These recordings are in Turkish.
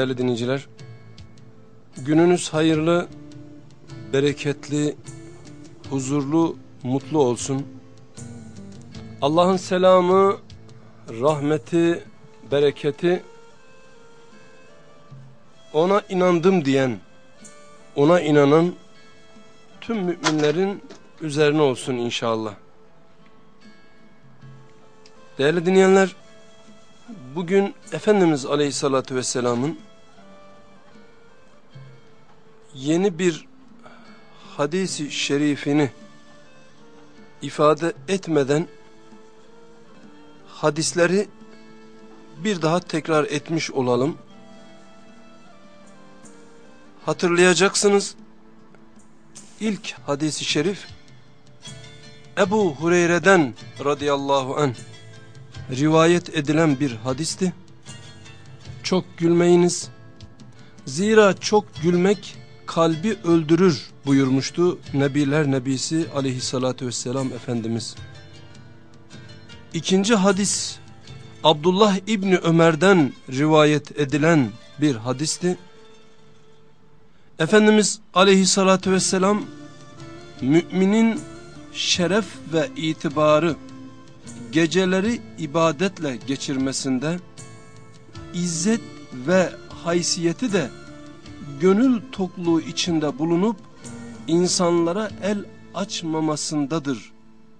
Değerli dinleyiciler. Gününüz hayırlı, bereketli, huzurlu, mutlu olsun. Allah'ın selamı, rahmeti, bereketi ona inandım diyen, ona inanan tüm müminlerin üzerine olsun inşallah. Değerli dinleyenler, bugün Efendimiz Aleyhisselatü Vesselam'ın yeni bir hadisi şerifini ifade etmeden hadisleri bir daha tekrar etmiş olalım. Hatırlayacaksınız ilk hadisi şerif Ebu Hureyre'den radıyallahu anh rivayet edilen bir hadisti. Çok gülmeyiniz. Zira çok gülmek kalbi öldürür buyurmuştu Nebiler Nebisi aleyhissalatü vesselam Efendimiz. İkinci hadis Abdullah İbni Ömer'den rivayet edilen bir hadisti. Efendimiz aleyhissalatü vesselam müminin şeref ve itibarı geceleri ibadetle geçirmesinde izzet ve haysiyeti de gönül tokluğu içinde bulunup insanlara el açmamasındadır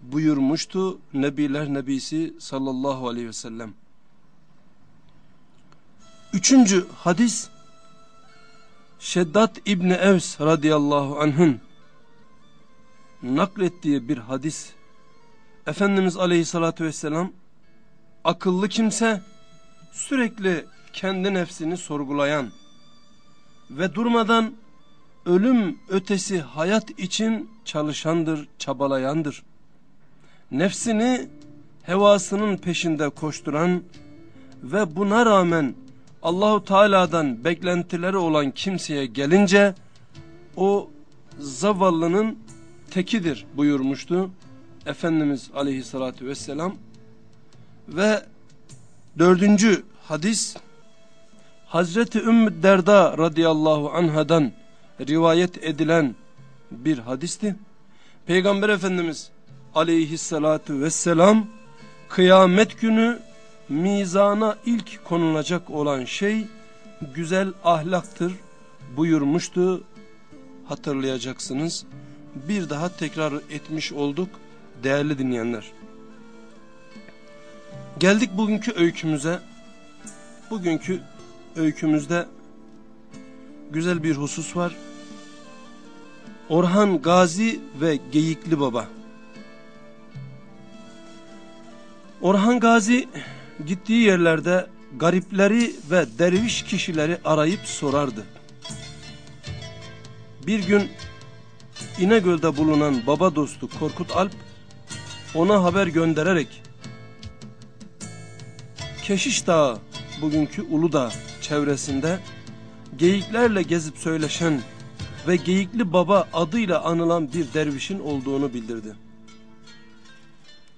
buyurmuştu Nebiler Nebisi sallallahu aleyhi ve sellem. Üçüncü hadis Şeddat İbni Evs radıyallahu anh'ın naklettiği bir hadis Efendimiz aleyhissalatü vesselam akıllı kimse sürekli kendi nefsini sorgulayan ve durmadan ölüm ötesi hayat için çalışandır, çabalayandır. Nefsini hevasının peşinde koşturan ve buna rağmen Allahu Teala'dan beklentileri olan kimseye gelince o zavallının tekidir buyurmuştu. Efendimiz aleyhissalatü vesselam ve dördüncü hadis Hazreti Ümmü Derda radıyallahu anhadan rivayet edilen bir hadisti. Peygamber Efendimiz aleyhissalatü vesselam kıyamet günü mizana ilk konulacak olan şey güzel ahlaktır buyurmuştu. Hatırlayacaksınız. Bir daha tekrar etmiş olduk değerli dinleyenler. Geldik bugünkü öykümüze. Bugünkü öykümüzde güzel bir husus var. Orhan Gazi ve Geyikli Baba. Orhan Gazi gittiği yerlerde garipleri ve derviş kişileri arayıp sorardı. Bir gün İnegöl'de bulunan baba dostu Korkut Alp ona haber göndererek Keşiş Dağı bugünkü Uludağ çevresinde geyiklerle gezip söyleşen ve Geyikli Baba adıyla anılan bir dervişin olduğunu bildirdi.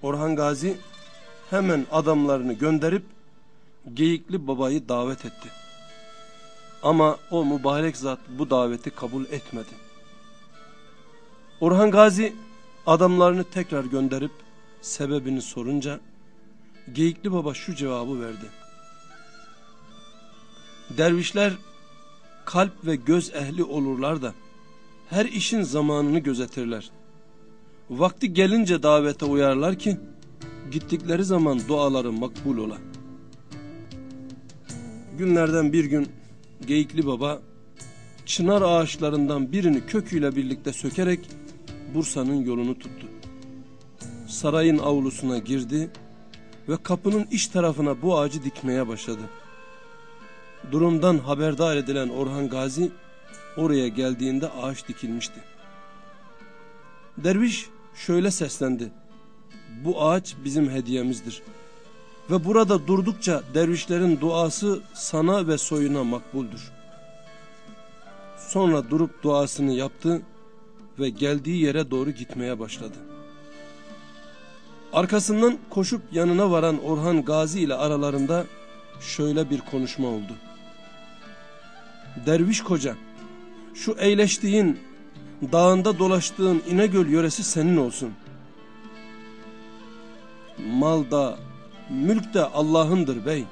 Orhan Gazi hemen adamlarını gönderip Geyikli Baba'yı davet etti. Ama o mübarek zat bu daveti kabul etmedi. Orhan Gazi adamlarını tekrar gönderip sebebini sorunca Geyikli Baba şu cevabı verdi. Dervişler kalp ve göz ehli olurlar da her işin zamanını gözetirler. Vakti gelince davete uyarlar ki gittikleri zaman duaları makbul ola. Günlerden bir gün Geyikli Baba çınar ağaçlarından birini köküyle birlikte sökerek Bursa'nın yolunu tuttu. Sarayın avlusuna girdi ve kapının iç tarafına bu ağacı dikmeye başladı. Durumdan haberdar edilen Orhan Gazi oraya geldiğinde ağaç dikilmişti. Derviş şöyle seslendi. Bu ağaç bizim hediyemizdir. Ve burada durdukça dervişlerin duası sana ve soyuna makbuldür. Sonra durup duasını yaptı ve geldiği yere doğru gitmeye başladı. Arkasından koşup yanına varan Orhan Gazi ile aralarında şöyle bir konuşma oldu. Derviş koca, şu eğleştiğin, dağında dolaştığın İnegöl yöresi senin olsun. Mal da, mülk de Allah'ındır bey.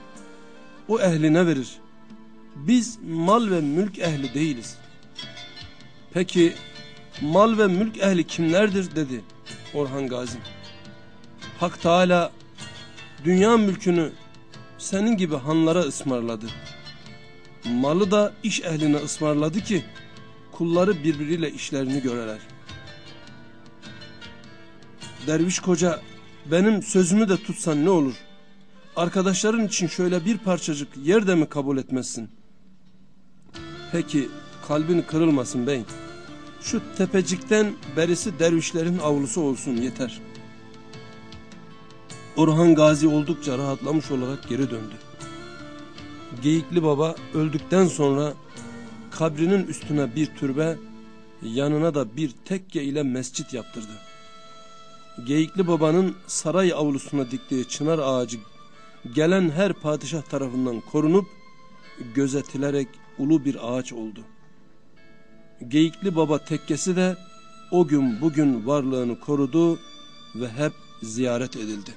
O ehline verir. Biz mal ve mülk ehli değiliz. Peki mal ve mülk ehli kimlerdir dedi Orhan Gazi. Hak Teala dünya mülkünü senin gibi hanlara ısmarladı. Malı da iş ehline ısmarladı ki kulları birbiriyle işlerini göreler. Derviş koca benim sözümü de tutsan ne olur? Arkadaşların için şöyle bir parçacık yer de mi kabul etmezsin? Peki kalbin kırılmasın bey. Şu tepecikten berisi dervişlerin avlusu olsun yeter. Orhan Gazi oldukça rahatlamış olarak geri döndü. Geyikli Baba öldükten sonra kabrinin üstüne bir türbe, yanına da bir tekke ile mescit yaptırdı. Geyikli Baba'nın saray avlusuna diktiği çınar ağacı gelen her padişah tarafından korunup gözetilerek ulu bir ağaç oldu. Geyikli Baba tekkesi de o gün bugün varlığını korudu ve hep ziyaret edildi.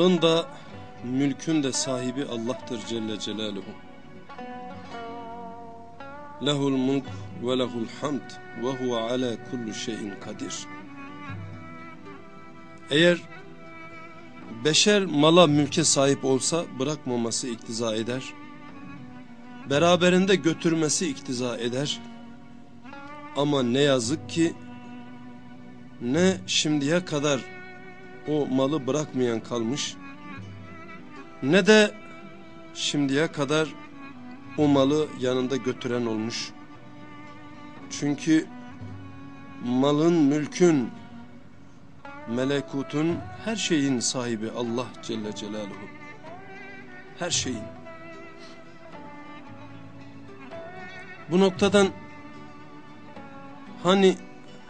Malın da mülkün de sahibi Allah'tır Celle Celaluhu. Lehul mulk ve lehul hamd ve huve ala kullu şeyin kadir. Eğer beşer mala mülke sahip olsa bırakmaması iktiza eder. Beraberinde götürmesi iktiza eder. Ama ne yazık ki ne şimdiye kadar o malı bırakmayan kalmış ne de şimdiye kadar o malı yanında götüren olmuş. Çünkü malın, mülkün, melekutun, her şeyin sahibi Allah Celle Celaluhu. Her şeyin. Bu noktadan hani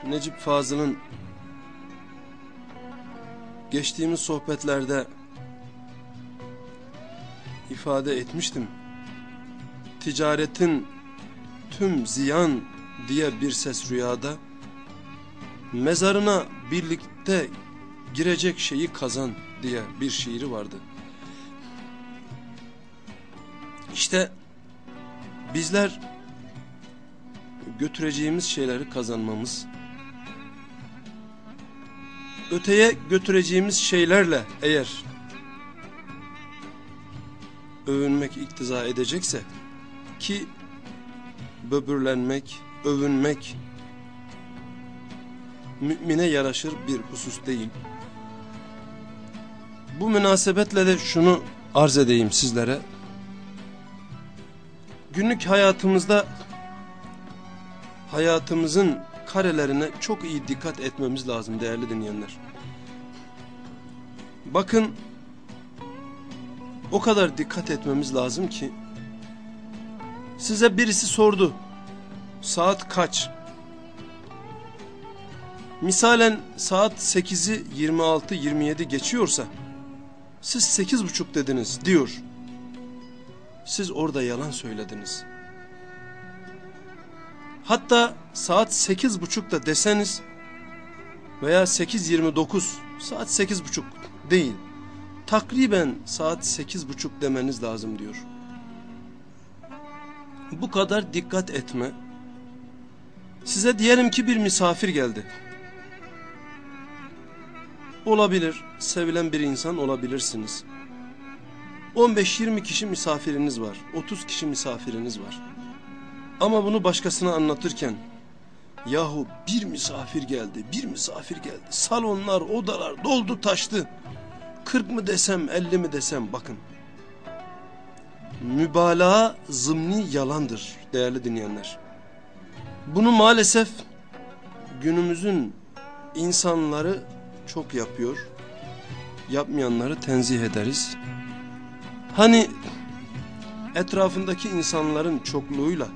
Necip Fazıl'ın geçtiğimiz sohbetlerde ifade etmiştim. Ticaretin tüm ziyan diye bir ses rüyada mezarına birlikte girecek şeyi kazan diye bir şiiri vardı. İşte bizler götüreceğimiz şeyleri kazanmamız öteye götüreceğimiz şeylerle eğer övünmek iktiza edecekse ki böbürlenmek, övünmek mümine yaraşır bir husus değil. Bu münasebetle de şunu arz edeyim sizlere. Günlük hayatımızda hayatımızın karelerine çok iyi dikkat etmemiz lazım değerli dinleyenler. Bakın o kadar dikkat etmemiz lazım ki size birisi sordu saat kaç? Misalen saat 8'i 26-27 geçiyorsa siz 8.30 dediniz diyor. Siz orada yalan söylediniz. Hatta saat sekiz buçukta deseniz veya sekiz yirmi dokuz saat sekiz buçuk değil. Takriben saat sekiz buçuk demeniz lazım diyor. bu kadar dikkat etme. Size diyelim ki bir misafir geldi. Olabilir, sevilen bir insan olabilirsiniz. 15-20 kişi misafiriniz var, 30 kişi misafiriniz var. Ama bunu başkasına anlatırken, yahu bir misafir geldi, bir misafir geldi. Salonlar, odalar doldu taştı. 40 mı desem, 50 mi desem bakın. Mübalağa zımni yalandır değerli dinleyenler. Bunu maalesef günümüzün insanları çok yapıyor. Yapmayanları tenzih ederiz. Hani etrafındaki insanların çokluğuyla,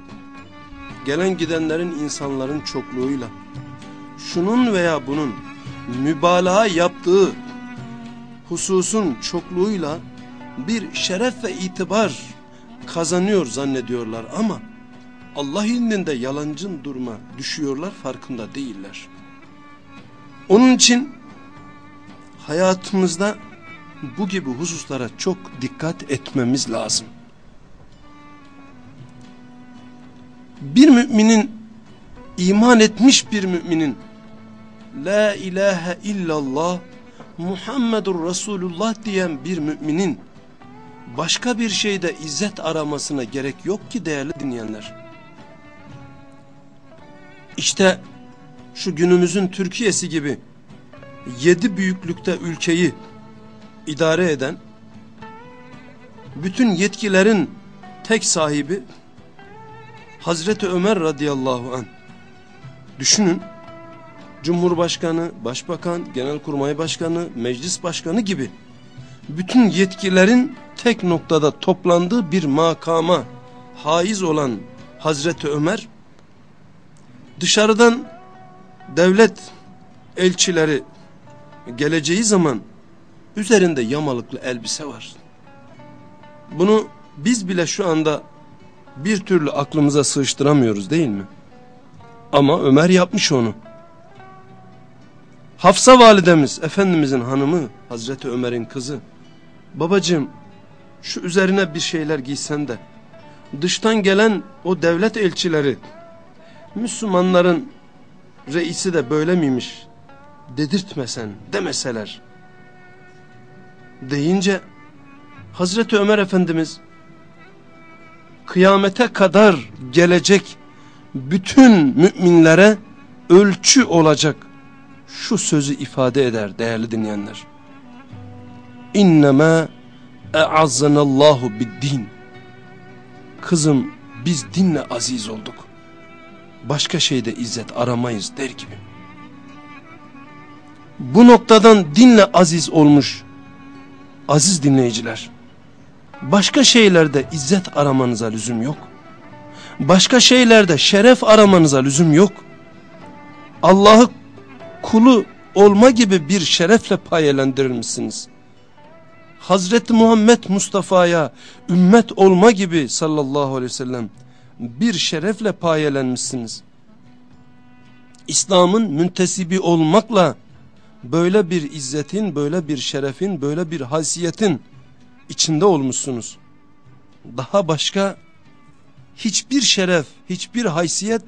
gelen gidenlerin insanların çokluğuyla, şunun veya bunun mübalağa yaptığı hususun çokluğuyla bir şeref ve itibar kazanıyor zannediyorlar ama Allah indinde yalancın duruma düşüyorlar farkında değiller. Onun için hayatımızda bu gibi hususlara çok dikkat etmemiz lazım. Bir müminin iman etmiş bir müminin La ilahe illallah Muhammedur Resulullah diyen bir müminin başka bir şeyde izzet aramasına gerek yok ki değerli dinleyenler. İşte şu günümüzün Türkiye'si gibi yedi büyüklükte ülkeyi idare eden, bütün yetkilerin tek sahibi Hazreti Ömer radıyallahu an. Düşünün, Cumhurbaşkanı, Başbakan, Genelkurmay Başkanı, Meclis Başkanı gibi bütün yetkilerin tek noktada toplandığı bir makama haiz olan Hazreti Ömer, dışarıdan devlet elçileri geleceği zaman üzerinde yamalıklı elbise var. Bunu biz bile şu anda bir türlü aklımıza sığıştıramıyoruz değil mi? Ama Ömer yapmış onu. Hafsa validemiz, Efendimizin hanımı, Hazreti Ömer'in kızı. Babacığım şu üzerine bir şeyler giysen de dıştan gelen o devlet elçileri Müslümanların reisi de böyle miymiş dedirtmesen demeseler deyince Hazreti Ömer Efendimiz kıyamete kadar gelecek bütün müminlere ölçü olacak şu sözü ifade eder değerli dinleyenler. İnnemâ e'azzanallahu bid-din. Kızım biz dinle aziz olduk. Başka şeyde izzet aramayız der gibi. Bu noktadan dinle aziz olmuş aziz dinleyiciler. Başka şeylerde izzet aramanıza lüzum yok. Başka şeylerde şeref aramanıza lüzum yok. Allah'ı kulu olma gibi bir şerefle payelendirir misiniz? Hazreti Muhammed Mustafa'ya ümmet olma gibi sallallahu aleyhi ve sellem bir şerefle payelenmişsiniz. İslam'ın müntesibi olmakla böyle bir izzetin, böyle bir şerefin, böyle bir hasiyetin içinde olmuşsunuz. Daha başka hiçbir şeref, hiçbir haysiyet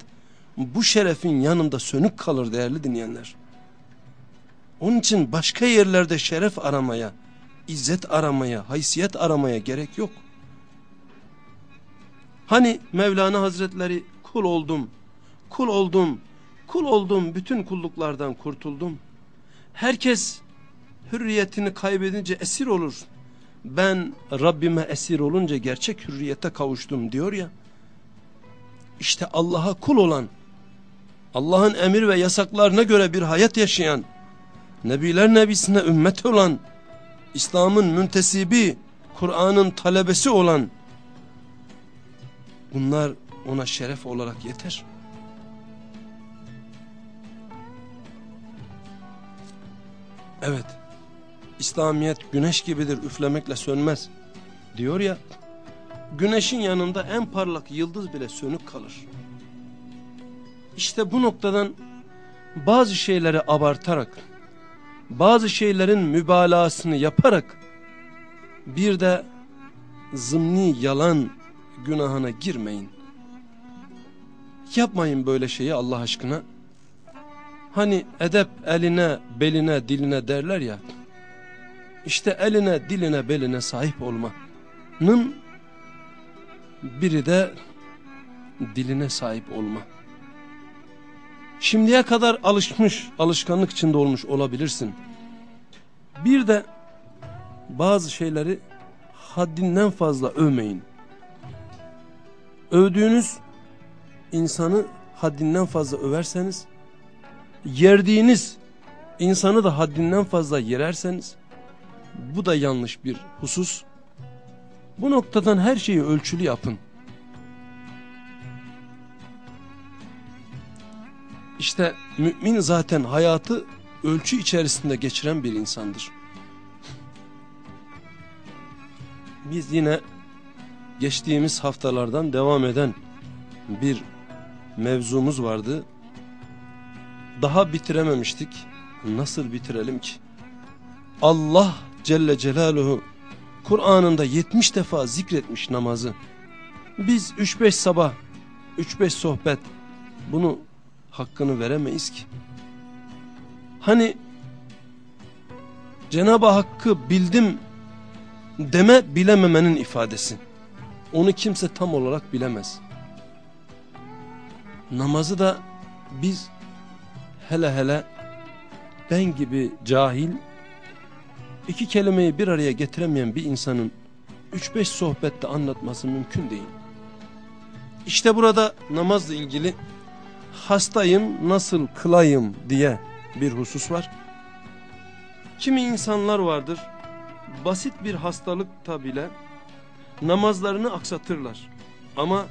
bu şerefin yanında sönük kalır değerli dinleyenler. Onun için başka yerlerde şeref aramaya, izzet aramaya, haysiyet aramaya gerek yok. Hani Mevlana Hazretleri kul oldum, kul oldum, kul oldum, bütün kulluklardan kurtuldum. Herkes hürriyetini kaybedince esir olur. Ben Rabbime esir olunca gerçek hürriyete kavuştum diyor ya. İşte Allah'a kul olan, Allah'ın emir ve yasaklarına göre bir hayat yaşayan, Nebiler Nebisine ümmet olan, İslam'ın müntesibi, Kur'an'ın talebesi olan, bunlar ona şeref olarak yeter. Evet, İslamiyet güneş gibidir üflemekle sönmez diyor ya, güneşin yanında en parlak yıldız bile sönük kalır. İşte bu noktadan bazı şeyleri abartarak, bazı şeylerin mübalağasını yaparak, bir de zımni yalan günahına girmeyin. Yapmayın böyle şeyi Allah aşkına. Hani edep eline, beline, diline derler ya. İşte eline, diline, beline sahip olmanın biri de diline sahip olma. Şimdiye kadar alışmış, alışkanlık içinde olmuş olabilirsin. Bir de bazı şeyleri haddinden fazla övmeyin. Övdüğünüz insanı haddinden fazla överseniz, yerdiğiniz insanı da haddinden fazla yererseniz, bu da yanlış bir husus. Bu noktadan her şeyi ölçülü yapın. İşte mümin zaten hayatı ölçü içerisinde geçiren bir insandır. Biz yine geçtiğimiz haftalardan devam eden bir mevzumuz vardı. Daha bitirememiştik. Nasıl bitirelim ki? Allah Celle Celaluhu Kur'an'ında 70 defa zikretmiş namazı. Biz 3-5 sabah, 3-5 sohbet bunu hakkını veremeyiz ki. Hani Cenab-ı Hakk'ı bildim deme bilememenin ifadesi. Onu kimse tam olarak bilemez. Namazı da biz hele hele ben gibi cahil iki kelimeyi bir araya getiremeyen bir insanın 3-5 sohbette anlatması mümkün değil. İşte burada namazla ilgili hastayım nasıl kılayım diye bir husus var. Kimi insanlar vardır basit bir hastalıkta bile namazlarını aksatırlar. Ama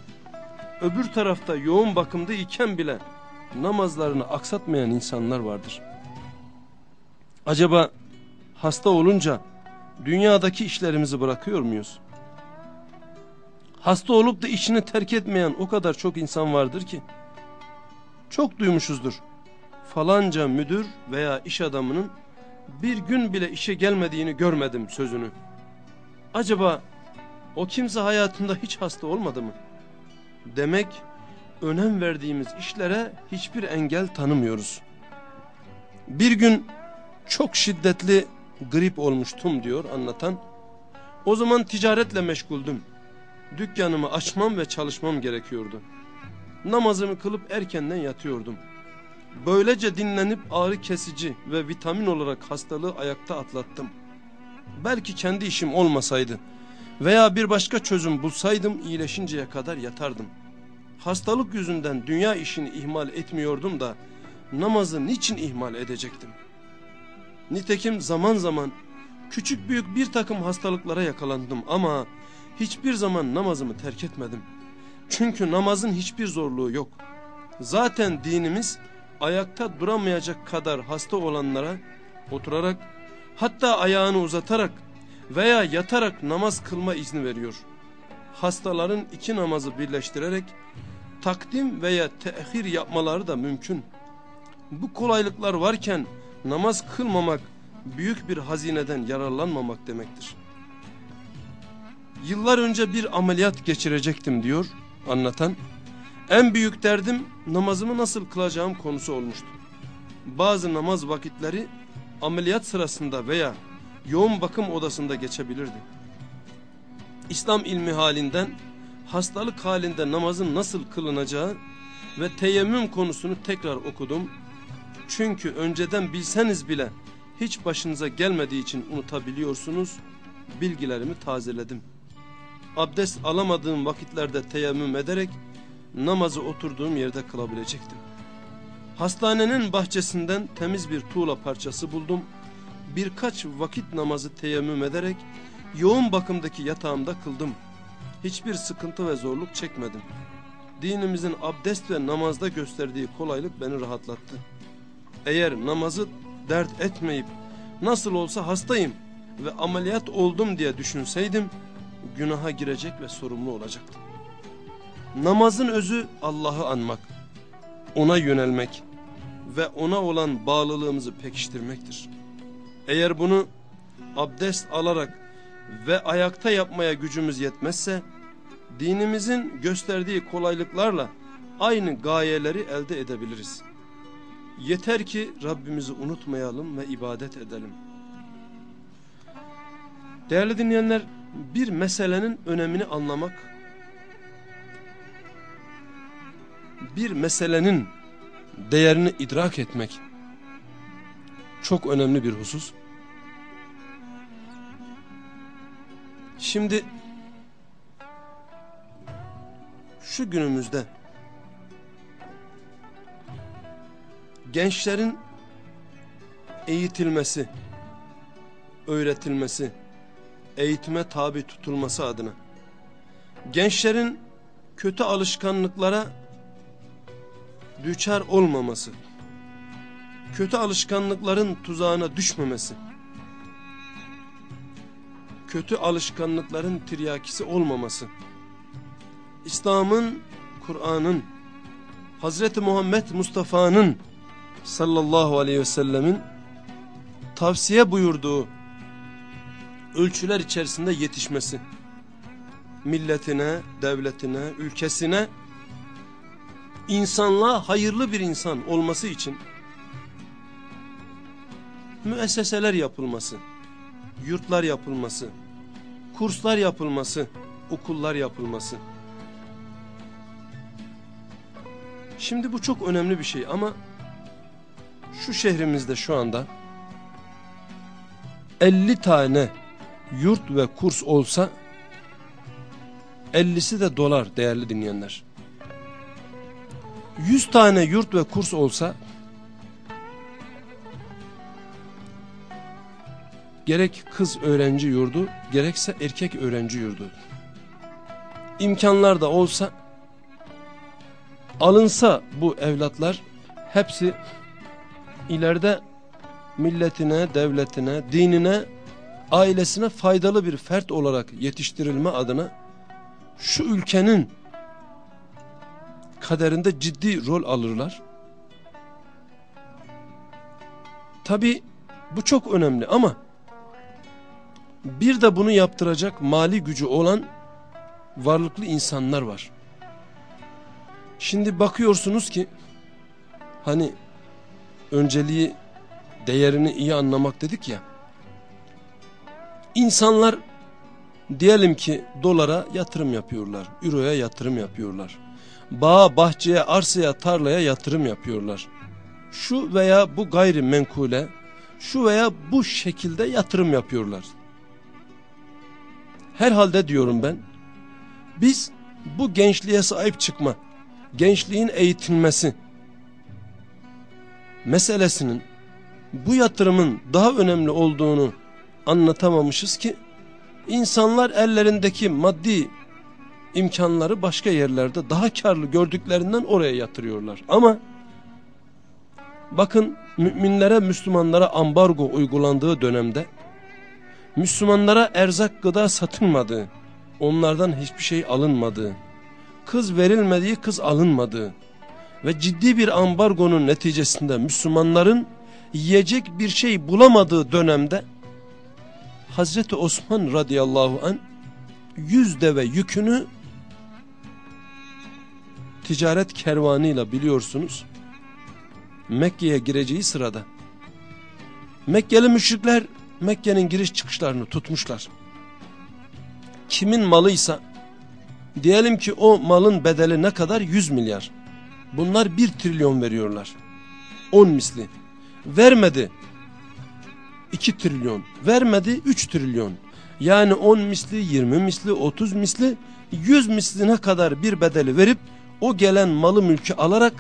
öbür tarafta yoğun bakımda iken bile namazlarını aksatmayan insanlar vardır. Acaba hasta olunca dünyadaki işlerimizi bırakıyor muyuz? Hasta olup da işini terk etmeyen o kadar çok insan vardır ki. Çok duymuşuzdur. Falanca müdür veya iş adamının bir gün bile işe gelmediğini görmedim sözünü. Acaba o kimse hayatında hiç hasta olmadı mı? Demek önem verdiğimiz işlere hiçbir engel tanımıyoruz. Bir gün çok şiddetli grip olmuştum diyor anlatan. O zaman ticaretle meşguldüm. Dükkanımı açmam ve çalışmam gerekiyordu. Namazımı kılıp erkenden yatıyordum. Böylece dinlenip ağrı kesici ve vitamin olarak hastalığı ayakta atlattım. Belki kendi işim olmasaydı veya bir başka çözüm bulsaydım iyileşinceye kadar yatardım. Hastalık yüzünden dünya işini ihmal etmiyordum da namazı niçin ihmal edecektim? Nitekim zaman zaman küçük büyük bir takım hastalıklara yakalandım ama hiçbir zaman namazımı terk etmedim. Çünkü namazın hiçbir zorluğu yok. Zaten dinimiz ayakta duramayacak kadar hasta olanlara oturarak hatta ayağını uzatarak veya yatarak namaz kılma izni veriyor. Hastaların iki namazı birleştirerek takdim veya tehir yapmaları da mümkün. Bu kolaylıklar varken namaz kılmamak büyük bir hazineden yararlanmamak demektir. Yıllar önce bir ameliyat geçirecektim diyor anlatan. En büyük derdim namazımı nasıl kılacağım konusu olmuştu. Bazı namaz vakitleri ameliyat sırasında veya yoğun bakım odasında geçebilirdi. İslam ilmi halinden hastalık halinde namazın nasıl kılınacağı ve teyemmüm konusunu tekrar okudum. Çünkü önceden bilseniz bile hiç başınıza gelmediği için unutabiliyorsunuz. Bilgilerimi tazeledim. Abdest alamadığım vakitlerde teyemmüm ederek namazı oturduğum yerde kılabilecektim. Hastanenin bahçesinden temiz bir tuğla parçası buldum. Birkaç vakit namazı teyemmüm ederek yoğun bakımdaki yatağımda kıldım. Hiçbir sıkıntı ve zorluk çekmedim. Dinimizin abdest ve namazda gösterdiği kolaylık beni rahatlattı. Eğer namazı dert etmeyip nasıl olsa hastayım ve ameliyat oldum diye düşünseydim günaha girecek ve sorumlu olacaktım. Namazın özü Allah'ı anmak, ona yönelmek ve ona olan bağlılığımızı pekiştirmektir. Eğer bunu abdest alarak ve ayakta yapmaya gücümüz yetmezse, dinimizin gösterdiği kolaylıklarla aynı gayeleri elde edebiliriz. Yeter ki Rabbimizi unutmayalım ve ibadet edelim. Değerli dinleyenler, bir meselenin önemini anlamak, bir meselenin değerini idrak etmek çok önemli bir husus. Şimdi şu günümüzde gençlerin eğitilmesi, öğretilmesi, eğitime tabi tutulması adına. Gençlerin kötü alışkanlıklara düçar olmaması, kötü alışkanlıkların tuzağına düşmemesi, kötü alışkanlıkların tiryakisi olmaması, İslam'ın, Kur'an'ın, Hazreti Muhammed Mustafa'nın sallallahu aleyhi ve sellemin tavsiye buyurduğu ölçüler içerisinde yetişmesi, milletine, devletine, ülkesine, insanlığa hayırlı bir insan olması için müesseseler yapılması, yurtlar yapılması, kurslar yapılması, okullar yapılması. Şimdi bu çok önemli bir şey ama şu şehrimizde şu anda 50 tane yurt ve kurs olsa 50'si de dolar değerli dinleyenler. 100 tane yurt ve kurs olsa gerek kız öğrenci yurdu gerekse erkek öğrenci yurdu imkanlar da olsa alınsa bu evlatlar hepsi ileride milletine, devletine, dinine, ailesine faydalı bir fert olarak yetiştirilme adına şu ülkenin kaderinde ciddi rol alırlar. Tabi bu çok önemli ama bir de bunu yaptıracak mali gücü olan varlıklı insanlar var. Şimdi bakıyorsunuz ki hani önceliği değerini iyi anlamak dedik ya. İnsanlar diyelim ki dolara yatırım yapıyorlar, euroya yatırım yapıyorlar. Bağa, bahçeye, arsaya, tarlaya yatırım yapıyorlar. Şu veya bu gayrimenkule, şu veya bu şekilde yatırım yapıyorlar. Herhalde diyorum ben, biz bu gençliğe sahip çıkma, gençliğin eğitilmesi meselesinin bu yatırımın daha önemli olduğunu anlatamamışız ki insanlar ellerindeki maddi imkanları başka yerlerde daha karlı gördüklerinden oraya yatırıyorlar. Ama bakın müminlere Müslümanlara ambargo uygulandığı dönemde Müslümanlara erzak gıda satılmadığı, onlardan hiçbir şey alınmadığı, kız verilmediği kız alınmadığı ve ciddi bir ambargonun neticesinde Müslümanların yiyecek bir şey bulamadığı dönemde Hazreti Osman radıyallahu an yüz deve yükünü ticaret kervanıyla biliyorsunuz Mekke'ye gireceği sırada Mekkeli müşrikler Mekke'nin giriş çıkışlarını tutmuşlar. Kimin malıysa diyelim ki o malın bedeli ne kadar? 100 milyar. Bunlar 1 trilyon veriyorlar. 10 misli. Vermedi 2 trilyon. Vermedi 3 trilyon. Yani 10 misli, 20 misli, 30 misli, 100 misline kadar bir bedeli verip o gelen malı mülkü alarak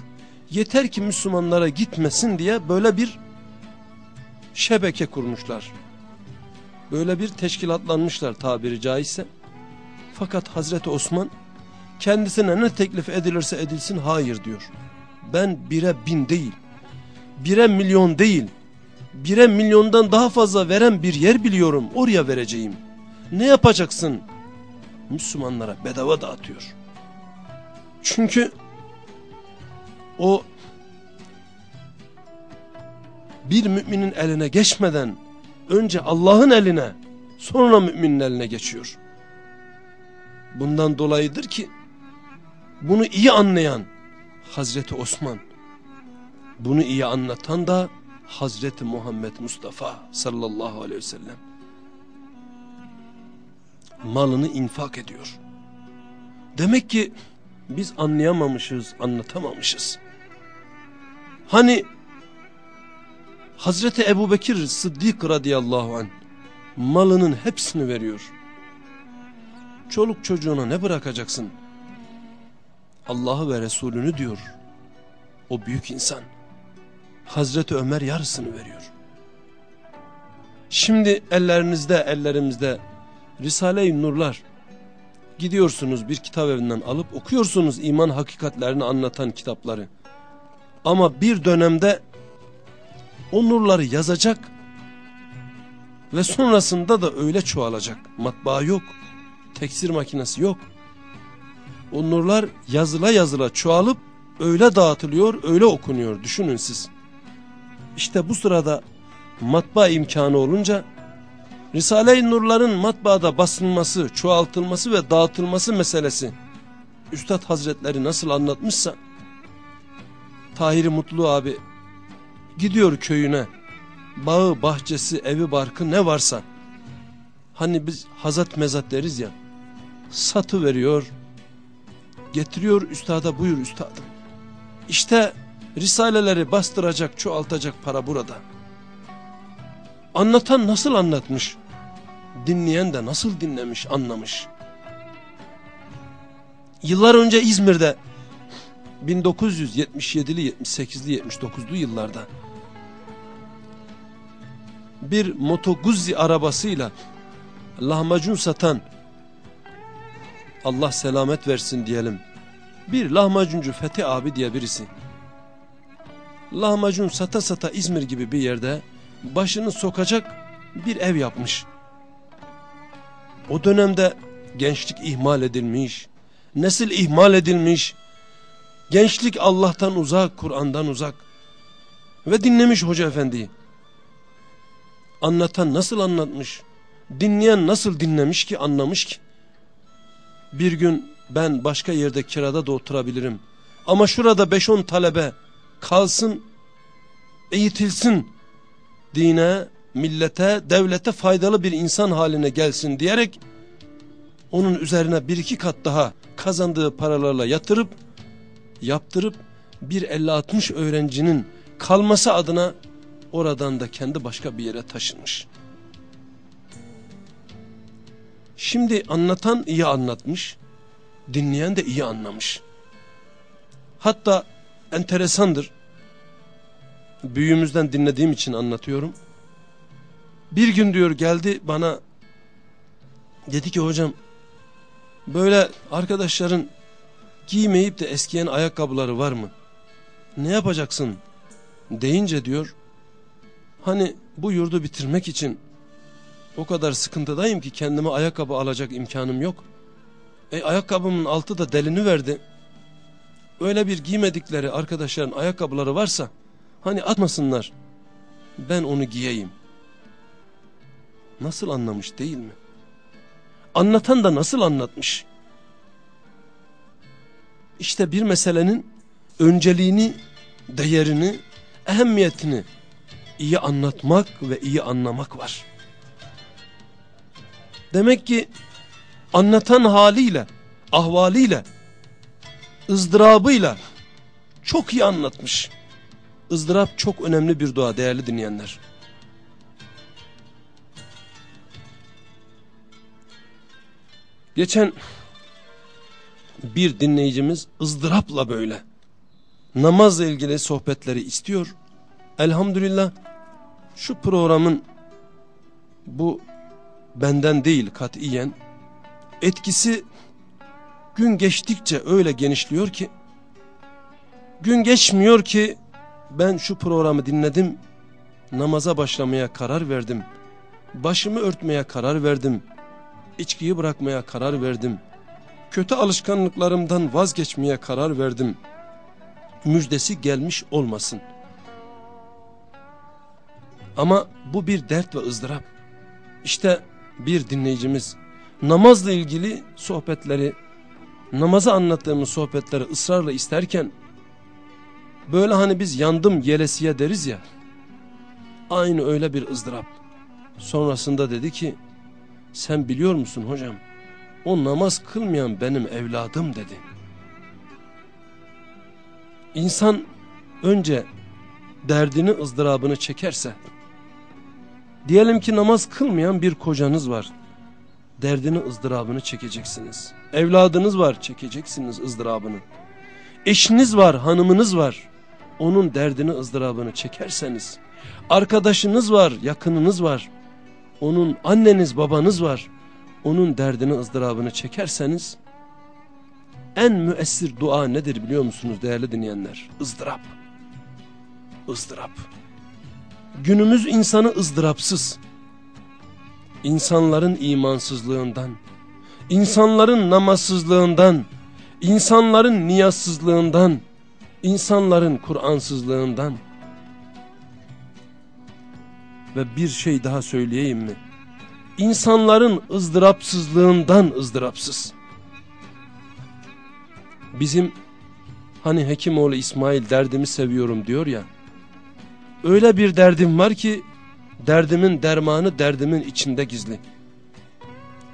yeter ki Müslümanlara gitmesin diye böyle bir şebeke kurmuşlar. Böyle bir teşkilatlanmışlar tabiri caizse. Fakat Hazreti Osman kendisine ne teklif edilirse edilsin hayır diyor. Ben bire bin değil, bire milyon değil, bire milyondan daha fazla veren bir yer biliyorum oraya vereceğim. Ne yapacaksın? Müslümanlara bedava dağıtıyor. Çünkü o bir müminin eline geçmeden önce Allah'ın eline sonra müminin eline geçiyor. Bundan dolayıdır ki bunu iyi anlayan Hazreti Osman. Bunu iyi anlatan da Hazreti Muhammed Mustafa sallallahu aleyhi ve sellem. Malını infak ediyor. Demek ki biz anlayamamışız, anlatamamışız. Hani Hazreti Ebu Bekir Sıddık radıyallahu anh malının hepsini veriyor. Çoluk çocuğuna ne bırakacaksın? Allah'ı ve Resulünü diyor. O büyük insan. Hazreti Ömer yarısını veriyor. Şimdi ellerinizde ellerimizde Risale-i Nurlar gidiyorsunuz bir kitap evinden alıp okuyorsunuz iman hakikatlerini anlatan kitapları. Ama bir dönemde o nurları yazacak ve sonrasında da öyle çoğalacak. Matbaa yok, teksir makinesi yok. O nurlar yazıla yazıla çoğalıp öyle dağıtılıyor, öyle okunuyor. Düşünün siz. İşte bu sırada matbaa imkanı olunca Risale-i Nurların matbaada basılması, çoğaltılması ve dağıtılması meselesi Üstad Hazretleri nasıl anlatmışsa Tahir Mutlu abi gidiyor köyüne bağı, bahçesi, evi, barkı ne varsa hani biz hazat mezat deriz ya satı veriyor getiriyor üstada buyur üstadım. İşte risaleleri bastıracak çoğaltacak para burada. Anlatan nasıl anlatmış? Dinleyen de nasıl dinlemiş anlamış. Yıllar önce İzmir'de 1977'li 78'li 79'lu yıllarda bir Moto Guzzi arabasıyla lahmacun satan Allah selamet versin diyelim. Bir lahmacuncu Fethi abi diye birisi. Lahmacun sata sata İzmir gibi bir yerde başını sokacak bir ev yapmış. O dönemde gençlik ihmal edilmiş, nesil ihmal edilmiş, gençlik Allah'tan uzak, Kur'an'dan uzak ve dinlemiş hoca efendiyi. Anlatan nasıl anlatmış? Dinleyen nasıl dinlemiş ki anlamış ki? Bir gün ben başka yerde kirada da oturabilirim. Ama şurada 5-10 talebe kalsın, eğitilsin, dine, millete, devlete faydalı bir insan haline gelsin diyerek onun üzerine bir iki kat daha kazandığı paralarla yatırıp, yaptırıp bir 50-60 öğrencinin kalması adına oradan da kendi başka bir yere taşınmış. Şimdi anlatan iyi anlatmış, dinleyen de iyi anlamış. Hatta enteresandır, büyüğümüzden dinlediğim için anlatıyorum. Bir gün diyor geldi bana, dedi ki hocam, böyle arkadaşların giymeyip de eskiyen ayakkabıları var mı? Ne yapacaksın? Deyince diyor, Hani bu yurdu bitirmek için o kadar sıkıntıdayım ki kendime ayakkabı alacak imkanım yok. E ayakkabımın altı da delini verdi. Öyle bir giymedikleri arkadaşların ayakkabıları varsa hani atmasınlar. Ben onu giyeyim. Nasıl anlamış değil mi? Anlatan da nasıl anlatmış? İşte bir meselenin önceliğini, değerini, ehemmiyetini iyi anlatmak ve iyi anlamak var. Demek ki anlatan haliyle, ahvaliyle, ızdırabıyla çok iyi anlatmış. ızdırap çok önemli bir dua değerli dinleyenler. Geçen bir dinleyicimiz ızdırapla böyle namazla ilgili sohbetleri istiyor. Elhamdülillah şu programın bu benden değil katiyen etkisi gün geçtikçe öyle genişliyor ki gün geçmiyor ki ben şu programı dinledim namaza başlamaya karar verdim başımı örtmeye karar verdim içkiyi bırakmaya karar verdim kötü alışkanlıklarımdan vazgeçmeye karar verdim müjdesi gelmiş olmasın.'' Ama bu bir dert ve ızdırap. İşte bir dinleyicimiz namazla ilgili sohbetleri, namazı anlattığımız sohbetleri ısrarla isterken Böyle hani biz yandım yelesiye deriz ya. Aynı öyle bir ızdırap. Sonrasında dedi ki sen biliyor musun hocam o namaz kılmayan benim evladım dedi. İnsan önce derdini ızdırabını çekerse diyelim ki namaz kılmayan bir kocanız var. Derdini ızdırabını çekeceksiniz. Evladınız var çekeceksiniz ızdırabını. Eşiniz var hanımınız var. Onun derdini ızdırabını çekerseniz. Arkadaşınız var yakınınız var. Onun anneniz babanız var. Onun derdini ızdırabını çekerseniz en müessir dua nedir biliyor musunuz değerli dinleyenler? ızdırap. ızdırap. Günümüz insanı ızdırapsız. İnsanların imansızlığından, insanların namazsızlığından, insanların niyazsızlığından, insanların Kur'ansızlığından ve bir şey daha söyleyeyim mi? İnsanların ızdırapsızlığından ızdırapsız. Bizim hani Hekimoğlu İsmail derdimi seviyorum diyor ya. Öyle bir derdim var ki derdimin dermanı derdimin içinde gizli.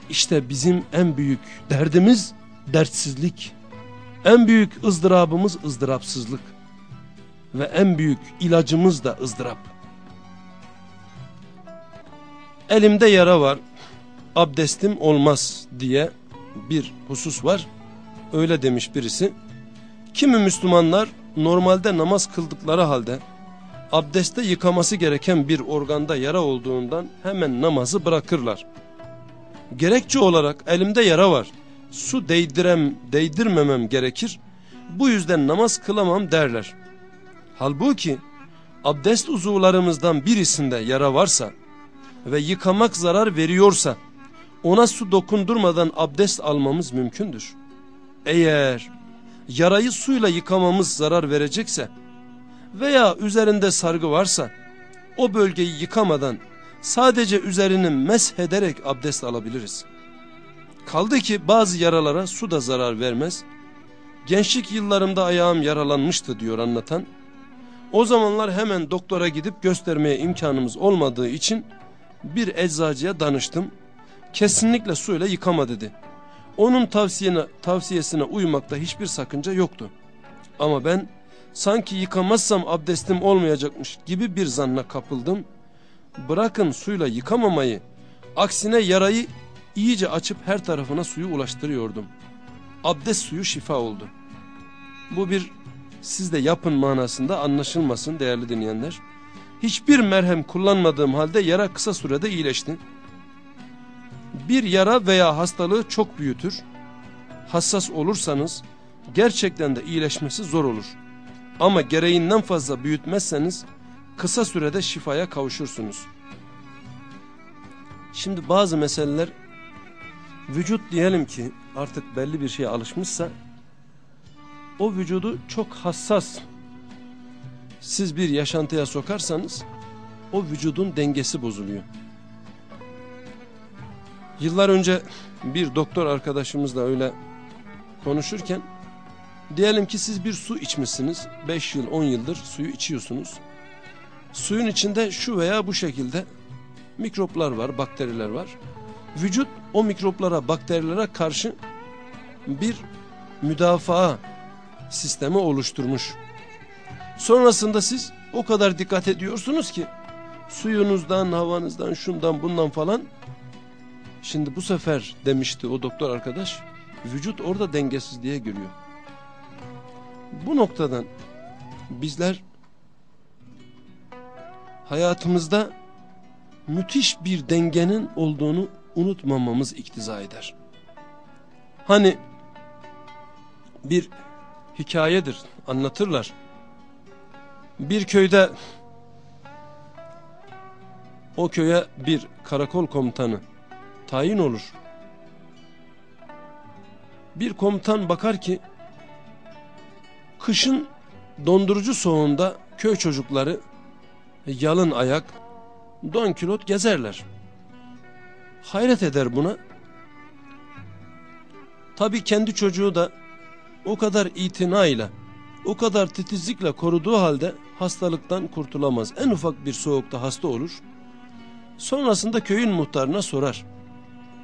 İşte bizim en büyük derdimiz dertsizlik. En büyük ızdırabımız ızdırapsızlık. Ve en büyük ilacımız da ızdırap. Elimde yara var, abdestim olmaz diye bir husus var. Öyle demiş birisi. Kimi Müslümanlar normalde namaz kıldıkları halde abdeste yıkaması gereken bir organda yara olduğundan hemen namazı bırakırlar. Gerekçe olarak elimde yara var. Su değdirem, değdirmemem gerekir. Bu yüzden namaz kılamam derler. Halbuki abdest uzuvlarımızdan birisinde yara varsa ve yıkamak zarar veriyorsa ona su dokundurmadan abdest almamız mümkündür. Eğer yarayı suyla yıkamamız zarar verecekse veya üzerinde sargı varsa o bölgeyi yıkamadan sadece üzerini mesh ederek abdest alabiliriz. Kaldı ki bazı yaralara su da zarar vermez. Gençlik yıllarımda ayağım yaralanmıştı diyor anlatan. O zamanlar hemen doktora gidip göstermeye imkanımız olmadığı için bir eczacıya danıştım. Kesinlikle suyla yıkama dedi. Onun tavsiyene, tavsiyesine uymakta hiçbir sakınca yoktu. Ama ben sanki yıkamazsam abdestim olmayacakmış gibi bir zanna kapıldım. Bırakın suyla yıkamamayı, aksine yarayı iyice açıp her tarafına suyu ulaştırıyordum. Abdest suyu şifa oldu. Bu bir siz de yapın manasında anlaşılmasın değerli dinleyenler. Hiçbir merhem kullanmadığım halde yara kısa sürede iyileşti. Bir yara veya hastalığı çok büyütür. Hassas olursanız gerçekten de iyileşmesi zor olur. Ama gereğinden fazla büyütmezseniz kısa sürede şifaya kavuşursunuz. Şimdi bazı meseleler vücut diyelim ki artık belli bir şeye alışmışsa o vücudu çok hassas siz bir yaşantıya sokarsanız o vücudun dengesi bozuluyor. Yıllar önce bir doktor arkadaşımızla öyle konuşurken diyelim ki siz bir su içmişsiniz 5 yıl 10 yıldır suyu içiyorsunuz. Suyun içinde şu veya bu şekilde mikroplar var bakteriler var. Vücut o mikroplara bakterilere karşı bir müdafaa sistemi oluşturmuş. Sonrasında siz o kadar dikkat ediyorsunuz ki suyunuzdan, havanızdan, şundan, bundan falan. Şimdi bu sefer demişti o doktor arkadaş, vücut orada dengesizliğe giriyor. Bu noktadan bizler hayatımızda müthiş bir dengenin olduğunu unutmamamız iktiza eder. Hani bir hikayedir anlatırlar bir köyde o köye bir karakol komutanı tayin olur. Bir komutan bakar ki kışın dondurucu soğuğunda köy çocukları yalın ayak don kilot gezerler. Hayret eder buna. Tabi kendi çocuğu da o kadar itinayla o kadar titizlikle koruduğu halde hastalıktan kurtulamaz. En ufak bir soğukta hasta olur. Sonrasında köyün muhtarına sorar.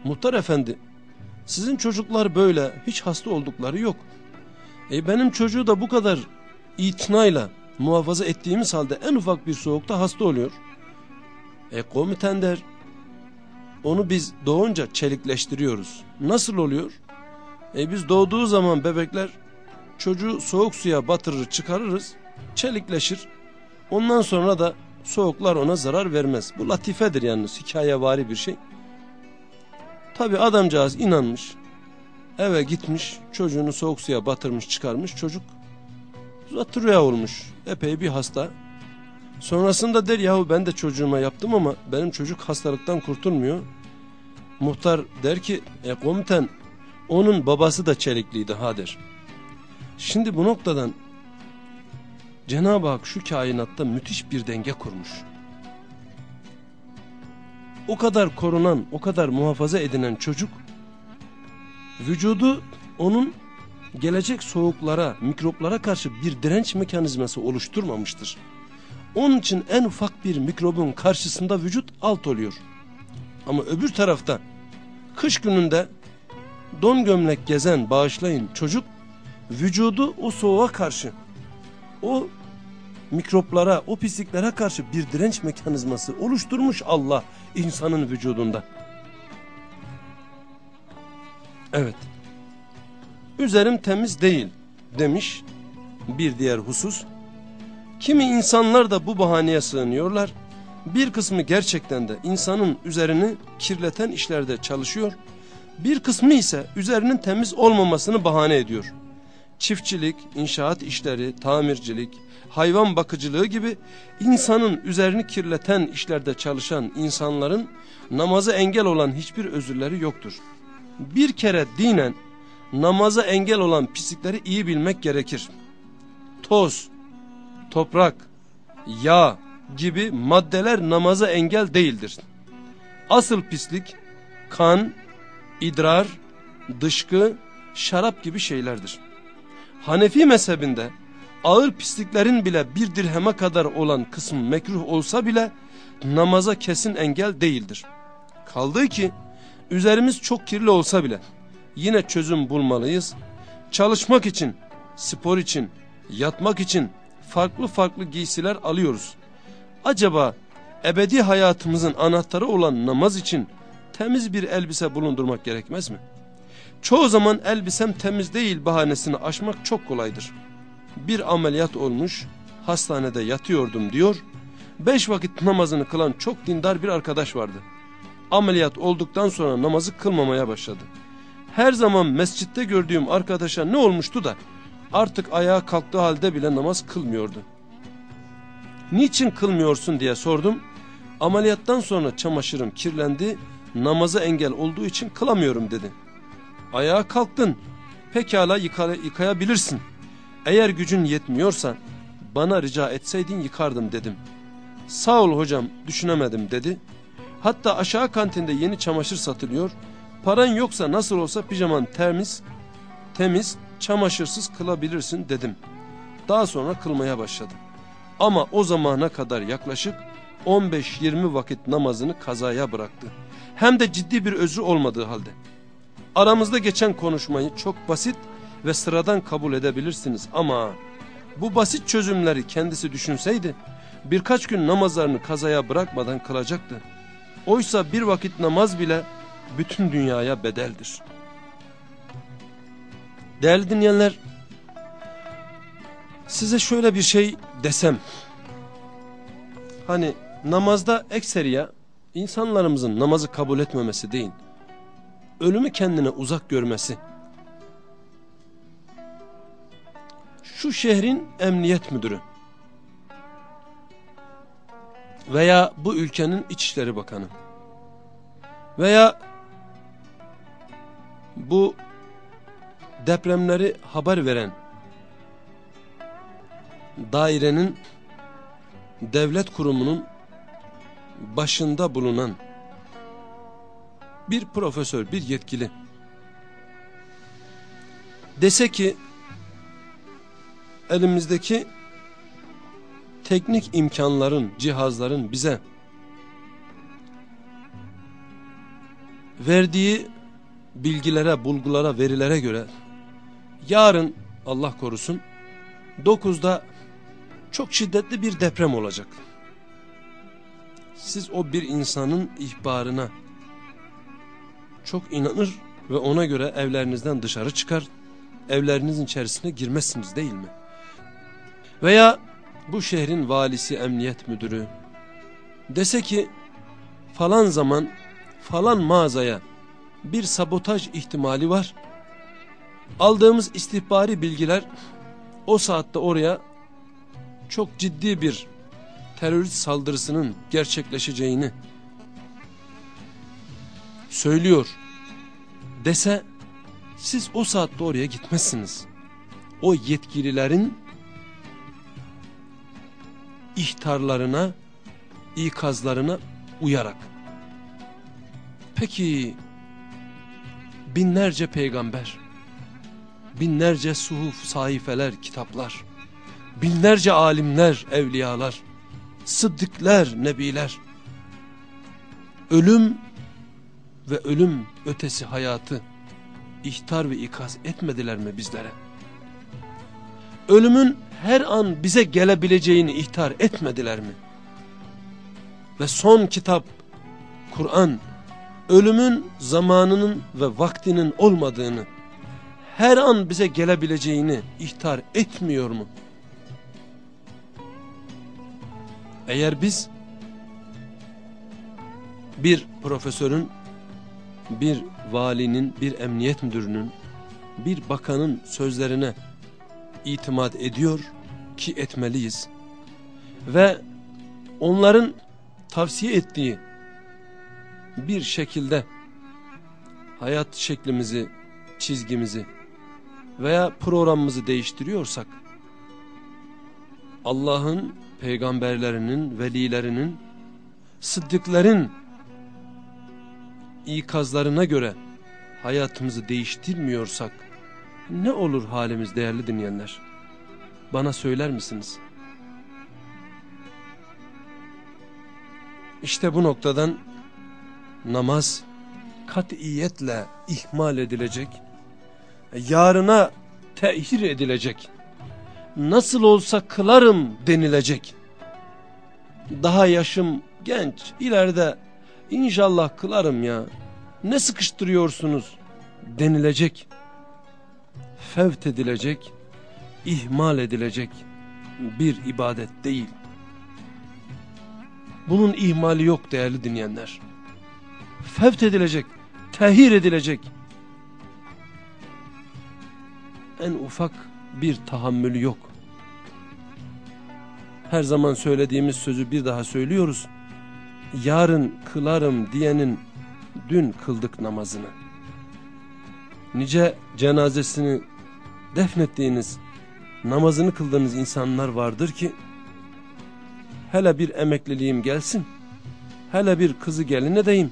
Muhtar efendi sizin çocuklar böyle hiç hasta oldukları yok. E benim çocuğu da bu kadar itinayla muhafaza ettiğimiz halde en ufak bir soğukta hasta oluyor. E komiten onu biz doğunca çelikleştiriyoruz. Nasıl oluyor? E biz doğduğu zaman bebekler çocuğu soğuk suya batırır çıkarırız çelikleşir. Ondan sonra da soğuklar ona zarar vermez. Bu latifedir yalnız hikayevari bir şey. Tabi adamcağız inanmış. Eve gitmiş çocuğunu soğuk suya batırmış çıkarmış çocuk zatürre olmuş epey bir hasta. Sonrasında der yahu ben de çocuğuma yaptım ama benim çocuk hastalıktan kurtulmuyor. Muhtar der ki e komutan onun babası da çelikliydi ha der. Şimdi bu noktadan Cenab-ı Hak şu kainatta müthiş bir denge kurmuş. O kadar korunan, o kadar muhafaza edilen çocuk vücudu onun gelecek soğuklara, mikroplara karşı bir direnç mekanizması oluşturmamıştır. Onun için en ufak bir mikrobun karşısında vücut alt oluyor. Ama öbür tarafta kış gününde don gömlek gezen bağışlayın çocuk vücudu o soğuğa karşı o mikroplara, o pisliklere karşı bir direnç mekanizması oluşturmuş Allah insanın vücudunda. Evet. Üzerim temiz değil demiş bir diğer husus. Kimi insanlar da bu bahaneye sığınıyorlar. Bir kısmı gerçekten de insanın üzerini kirleten işlerde çalışıyor. Bir kısmı ise üzerinin temiz olmamasını bahane ediyor. Çiftçilik, inşaat işleri, tamircilik, hayvan bakıcılığı gibi insanın üzerini kirleten işlerde çalışan insanların namaza engel olan hiçbir özürleri yoktur. Bir kere dinen namaza engel olan pislikleri iyi bilmek gerekir. Toz, toprak, yağ gibi maddeler namaza engel değildir. Asıl pislik kan, idrar, dışkı, şarap gibi şeylerdir. Hanefi mezhebinde ağır pisliklerin bile bir dirheme kadar olan kısmı mekruh olsa bile namaza kesin engel değildir. Kaldığı ki üzerimiz çok kirli olsa bile yine çözüm bulmalıyız. Çalışmak için, spor için, yatmak için farklı farklı giysiler alıyoruz. Acaba ebedi hayatımızın anahtarı olan namaz için temiz bir elbise bulundurmak gerekmez mi? Çoğu zaman elbisem temiz değil bahanesini aşmak çok kolaydır. Bir ameliyat olmuş, hastanede yatıyordum diyor. Beş vakit namazını kılan çok dindar bir arkadaş vardı. Ameliyat olduktan sonra namazı kılmamaya başladı. Her zaman mescitte gördüğüm arkadaşa ne olmuştu da artık ayağa kalktığı halde bile namaz kılmıyordu. Niçin kılmıyorsun diye sordum. Ameliyattan sonra çamaşırım kirlendi, namaza engel olduğu için kılamıyorum dedi. Ayağa kalktın, pekala yıka yıkayabilirsin. Eğer gücün yetmiyorsa bana rica etseydin yıkardım dedim. Sağ ol hocam düşünemedim dedi. Hatta aşağı kantinde yeni çamaşır satılıyor. Paran yoksa nasıl olsa pijaman temiz, temiz, çamaşırsız kılabilirsin dedim. Daha sonra kılmaya başladı. Ama o zamana kadar yaklaşık 15-20 vakit namazını kazaya bıraktı. Hem de ciddi bir özrü olmadığı halde. Aramızda geçen konuşmayı çok basit ve sıradan kabul edebilirsiniz ama bu basit çözümleri kendisi düşünseydi birkaç gün namazlarını kazaya bırakmadan kılacaktı. Oysa bir vakit namaz bile bütün dünyaya bedeldir. Değerli dinleyenler, size şöyle bir şey desem, hani namazda ekseriya insanlarımızın namazı kabul etmemesi değil, ölümü kendine uzak görmesi. Şu şehrin emniyet müdürü veya bu ülkenin İçişleri Bakanı. Veya bu depremleri haber veren dairenin devlet kurumunun başında bulunan bir profesör, bir yetkili. Dese ki elimizdeki teknik imkanların, cihazların bize verdiği bilgilere, bulgulara, verilere göre yarın Allah korusun 9'da çok şiddetli bir deprem olacak. Siz o bir insanın ihbarına çok inanır ve ona göre evlerinizden dışarı çıkar, evlerinizin içerisine girmezsiniz değil mi? Veya bu şehrin valisi, emniyet müdürü dese ki falan zaman falan mağazaya bir sabotaj ihtimali var. Aldığımız istihbari bilgiler o saatte oraya çok ciddi bir terörist saldırısının gerçekleşeceğini söylüyor dese siz o saatte oraya gitmezsiniz. O yetkililerin ihtarlarına, ikazlarına uyarak. Peki binlerce peygamber, binlerce suhuf, sahifeler, kitaplar, binlerce alimler, evliyalar, sıddıklar, nebiler, ölüm ve ölüm ötesi hayatı ihtar ve ikaz etmediler mi bizlere? Ölümün her an bize gelebileceğini ihtar etmediler mi? Ve son kitap Kur'an ölümün zamanının ve vaktinin olmadığını her an bize gelebileceğini ihtar etmiyor mu? Eğer biz bir profesörün, bir valinin, bir emniyet müdürünün, bir bakanın sözlerine itimat ediyor ki etmeliyiz. Ve onların tavsiye ettiği bir şekilde hayat şeklimizi, çizgimizi veya programımızı değiştiriyorsak Allah'ın peygamberlerinin, velilerinin, sıddıkların ikazlarına göre hayatımızı değiştirmiyorsak ne olur halimiz değerli dinleyenler? Bana söyler misiniz? İşte bu noktadan namaz katiyetle ihmal edilecek, yarına tehir edilecek, nasıl olsa kılarım denilecek. Daha yaşım genç, ileride inşallah kılarım ya, ne sıkıştırıyorsunuz denilecek, fevt edilecek, ihmal edilecek bir ibadet değil. Bunun ihmali yok değerli dinleyenler fevt edilecek, tehir edilecek. En ufak bir tahammülü yok. Her zaman söylediğimiz sözü bir daha söylüyoruz. Yarın kılarım diyenin dün kıldık namazını. Nice cenazesini defnettiğiniz, namazını kıldığınız insanlar vardır ki, hele bir emekliliğim gelsin, hele bir kızı gelin edeyim,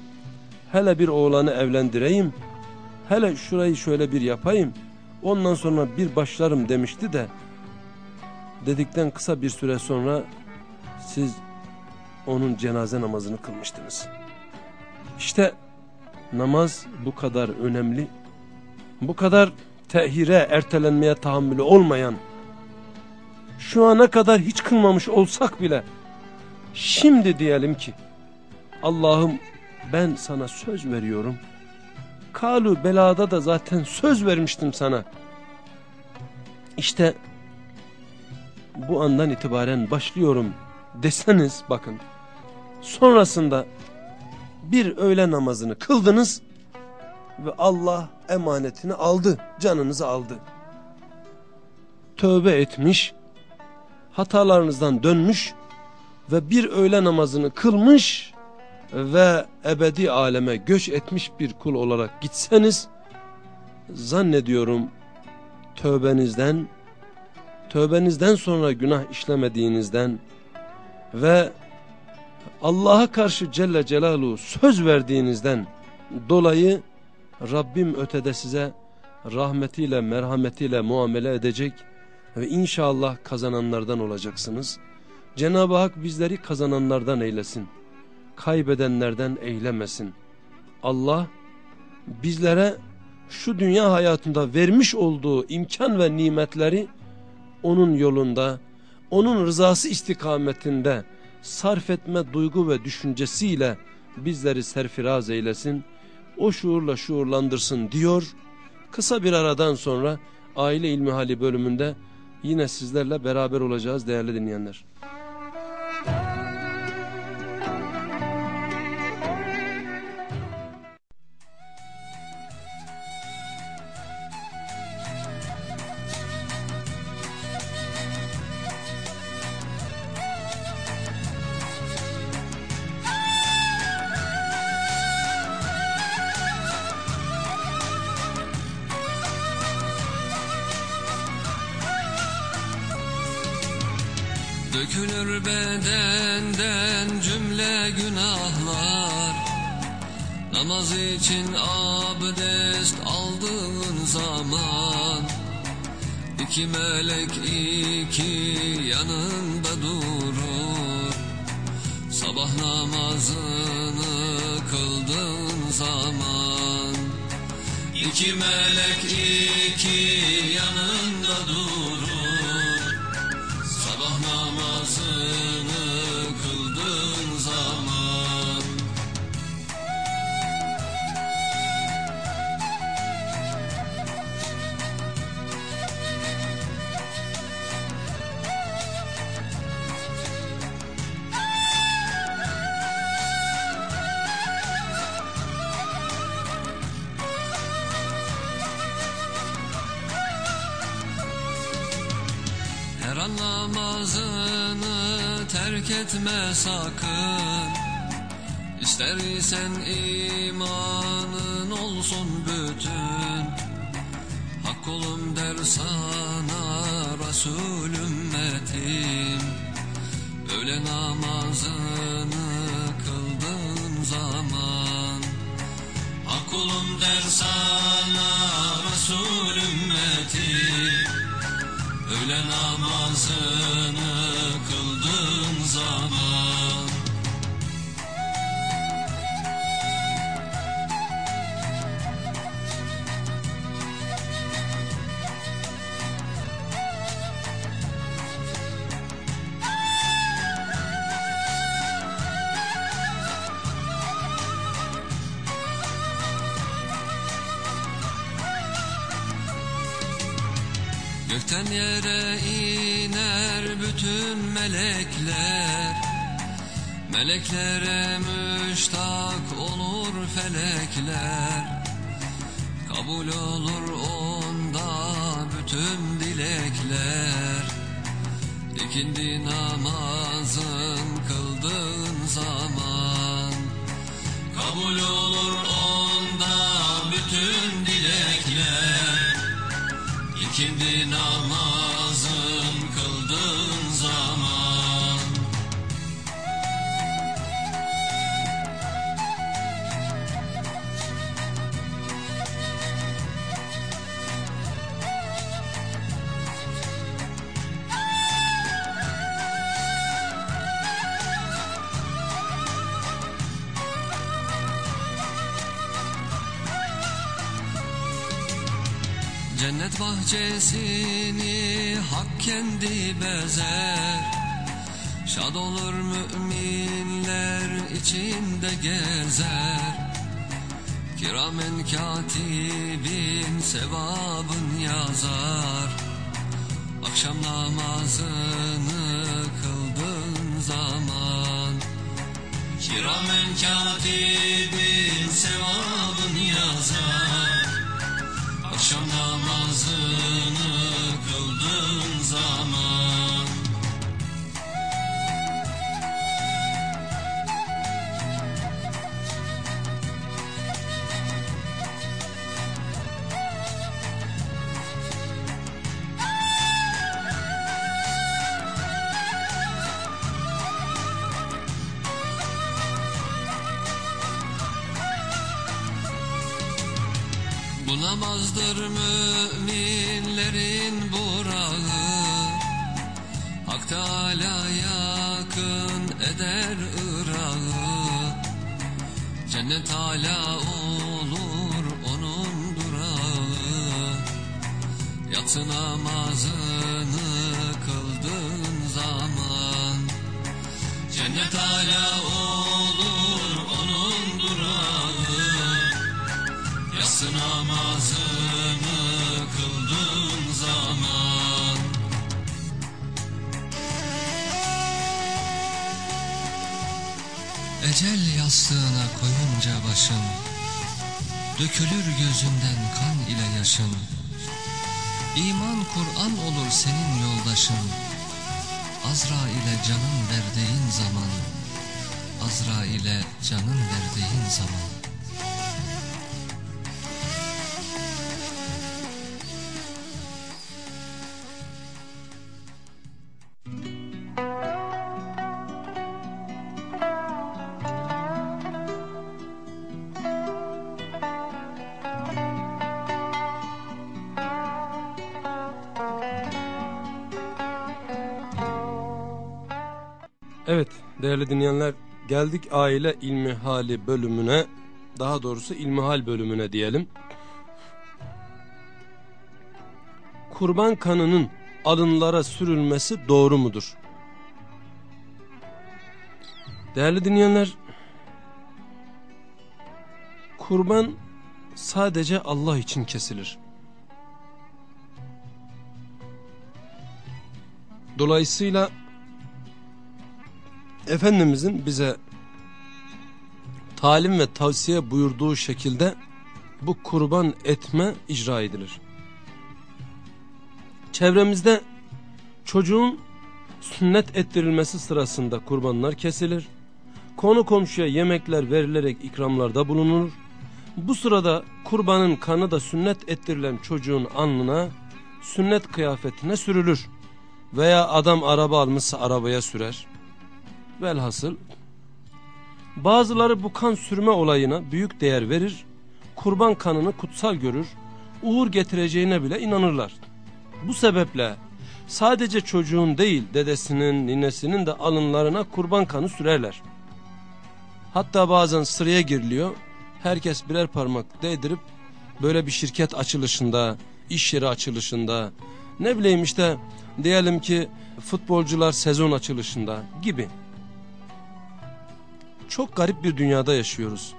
hele bir oğlanı evlendireyim, hele şurayı şöyle bir yapayım, ondan sonra bir başlarım demişti de, dedikten kısa bir süre sonra siz onun cenaze namazını kılmıştınız. İşte namaz bu kadar önemli, bu kadar tehire, ertelenmeye tahammülü olmayan, şu ana kadar hiç kılmamış olsak bile, şimdi diyelim ki, Allah'ım ben sana söz veriyorum. Kalu belada da zaten söz vermiştim sana. İşte bu andan itibaren başlıyorum deseniz bakın. Sonrasında bir öğle namazını kıldınız ve Allah emanetini aldı, canınızı aldı. Tövbe etmiş, hatalarınızdan dönmüş ve bir öğle namazını kılmış ve ebedi aleme göç etmiş bir kul olarak gitseniz zannediyorum tövbenizden tövbenizden sonra günah işlemediğinizden ve Allah'a karşı Celle Celaluhu söz verdiğinizden dolayı Rabbim ötede size rahmetiyle merhametiyle muamele edecek ve inşallah kazananlardan olacaksınız. Cenab-ı Hak bizleri kazananlardan eylesin. Kaybedenlerden eylemesin. Allah bizlere şu dünya hayatında vermiş olduğu imkan ve nimetleri onun yolunda, onun rızası istikametinde sarf etme duygu ve düşüncesiyle bizleri serfiraz eylesin, o şuurla şuurlandırsın diyor. Kısa bir aradan sonra aile ilmihali bölümünde yine sizlerle beraber olacağız değerli dinleyenler. İçin abdest aldığın zaman iki melek iki yanında durur. Sabah namazını kıldığın zaman iki melek iki etme sakın. İster isen imanın olsun bütün. Hak kulum der sana Resul ümmetim Öğle namazını kıldığın zaman. Hak kulum der sana Resul ümmetim Öğle namazını zaman Gökten yere iner bütün melekler Meleklere müştak olur felekler. Kabul olur onda bütün dilekler. İkindi namazın kıldığın zaman. Kabul olur onda bütün dilekler. İkindi namazın bahçesini hak kendi bezer. Şad olur müminler içinde gezer. Kiramen katibin sevabın yazar. Akşam namazını kıldığın zaman. Kiramen katibin sevabın yazar Akşam namazını kıldığın zaman müminlerin burağı Hak Teala yakın eder Irak'ı Cennet hala olur onun durağı. Yatsı namazını kıldığın zaman Cennet hala olur yastığına koyunca başın Dökülür gözünden kan ile yaşın İman Kur'an olur senin yoldaşın. Azra ile canın verdiğin zaman Azra ile canın verdiğin zaman Evet değerli dinleyenler geldik aile ilmi hali bölümüne daha doğrusu ilmi hal bölümüne diyelim. Kurban kanının alınlara sürülmesi doğru mudur? Değerli dinleyenler kurban sadece Allah için kesilir. Dolayısıyla Efendimizin bize talim ve tavsiye buyurduğu şekilde bu kurban etme icra edilir. Çevremizde çocuğun sünnet ettirilmesi sırasında kurbanlar kesilir. Konu komşuya yemekler verilerek ikramlarda bulunur. Bu sırada kurbanın kanı da sünnet ettirilen çocuğun alnına, sünnet kıyafetine sürülür. Veya adam araba almışsa arabaya sürer. Velhasıl bazıları bu kan sürme olayına büyük değer verir, kurban kanını kutsal görür, uğur getireceğine bile inanırlar. Bu sebeple sadece çocuğun değil dedesinin, ninesinin de alınlarına kurban kanı sürerler. Hatta bazen sıraya giriliyor, herkes birer parmak değdirip böyle bir şirket açılışında, iş yeri açılışında, ne bileyim işte diyelim ki futbolcular sezon açılışında gibi çok garip bir dünyada yaşıyoruz.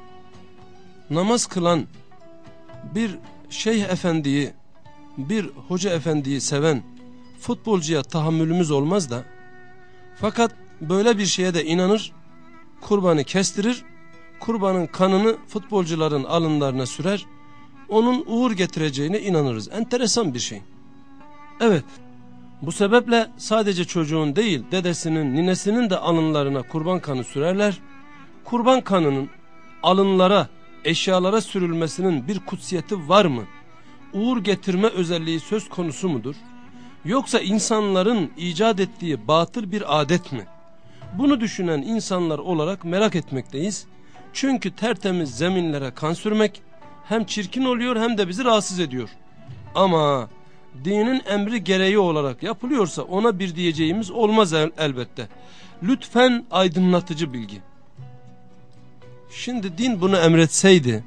Namaz kılan bir şeyh efendiyi, bir hoca efendiyi seven futbolcuya tahammülümüz olmaz da fakat böyle bir şeye de inanır, kurbanı kestirir, kurbanın kanını futbolcuların alınlarına sürer, onun uğur getireceğine inanırız. Enteresan bir şey. Evet, bu sebeple sadece çocuğun değil dedesinin, ninesinin de alınlarına kurban kanı sürerler kurban kanının alınlara, eşyalara sürülmesinin bir kutsiyeti var mı? Uğur getirme özelliği söz konusu mudur? Yoksa insanların icat ettiği batıl bir adet mi? Bunu düşünen insanlar olarak merak etmekteyiz. Çünkü tertemiz zeminlere kan sürmek hem çirkin oluyor hem de bizi rahatsız ediyor. Ama dinin emri gereği olarak yapılıyorsa ona bir diyeceğimiz olmaz el elbette. Lütfen aydınlatıcı bilgi. Şimdi din bunu emretseydi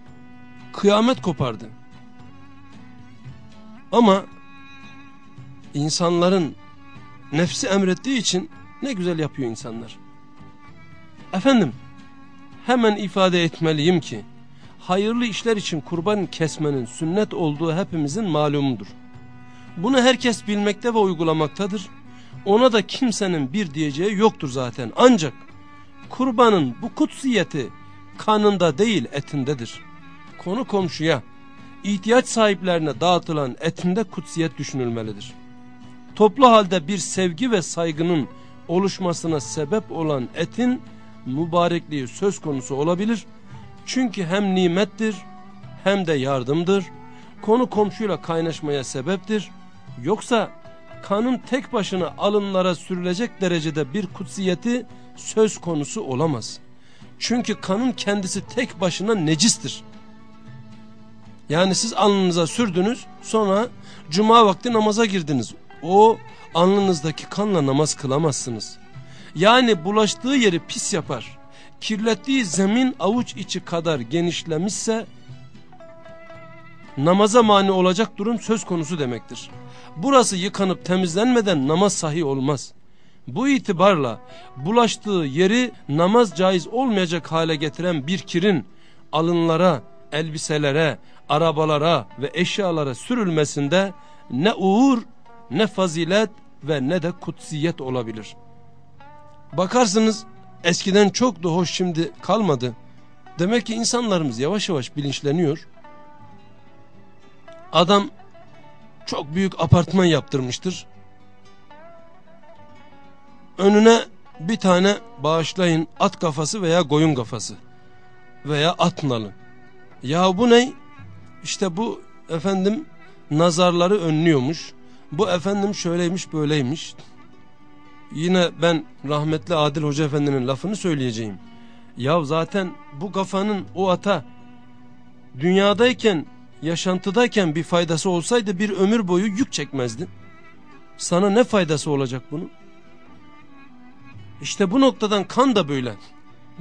kıyamet kopardı. Ama insanların nefsi emrettiği için ne güzel yapıyor insanlar. Efendim hemen ifade etmeliyim ki hayırlı işler için kurban kesmenin sünnet olduğu hepimizin malumudur. Bunu herkes bilmekte ve uygulamaktadır. Ona da kimsenin bir diyeceği yoktur zaten. Ancak kurbanın bu kutsiyeti kanında değil etindedir. Konu komşuya, ihtiyaç sahiplerine dağıtılan etinde kutsiyet düşünülmelidir. Toplu halde bir sevgi ve saygının oluşmasına sebep olan etin mübarekliği söz konusu olabilir. Çünkü hem nimettir hem de yardımdır. Konu komşuyla kaynaşmaya sebeptir. Yoksa kanın tek başına alınlara sürülecek derecede bir kutsiyeti söz konusu olamaz.'' Çünkü kanın kendisi tek başına necistir. Yani siz alnınıza sürdünüz sonra cuma vakti namaza girdiniz. O alnınızdaki kanla namaz kılamazsınız. Yani bulaştığı yeri pis yapar. Kirlettiği zemin avuç içi kadar genişlemişse namaza mani olacak durum söz konusu demektir. Burası yıkanıp temizlenmeden namaz sahi olmaz. Bu itibarla bulaştığı yeri namaz caiz olmayacak hale getiren bir kirin alınlara, elbiselere, arabalara ve eşyalara sürülmesinde ne uğur, ne fazilet ve ne de kutsiyet olabilir. Bakarsınız eskiden çok da hoş şimdi kalmadı. Demek ki insanlarımız yavaş yavaş bilinçleniyor. Adam çok büyük apartman yaptırmıştır. Önüne bir tane bağışlayın at kafası veya koyun kafası veya at nalı. Ya bu ne? İşte bu efendim nazarları önlüyormuş. Bu efendim şöyleymiş böyleymiş. Yine ben rahmetli Adil Hoca Efendi'nin lafını söyleyeceğim. Ya zaten bu kafanın o ata dünyadayken yaşantıdayken bir faydası olsaydı bir ömür boyu yük çekmezdi. Sana ne faydası olacak bunun? İşte bu noktadan kan da böyle.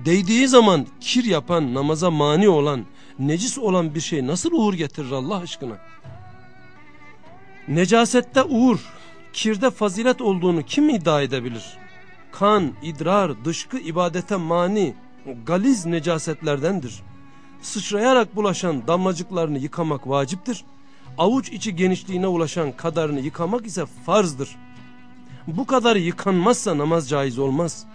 Değdiği zaman kir yapan, namaza mani olan, necis olan bir şey nasıl uğur getirir Allah aşkına? Necasette uğur, kirde fazilet olduğunu kim iddia edebilir? Kan, idrar, dışkı ibadete mani, galiz necasetlerdendir. Sıçrayarak bulaşan damlacıklarını yıkamak vaciptir. Avuç içi genişliğine ulaşan kadarını yıkamak ise farzdır. Bu kadar yıkanmazsa namaz caiz olmaz.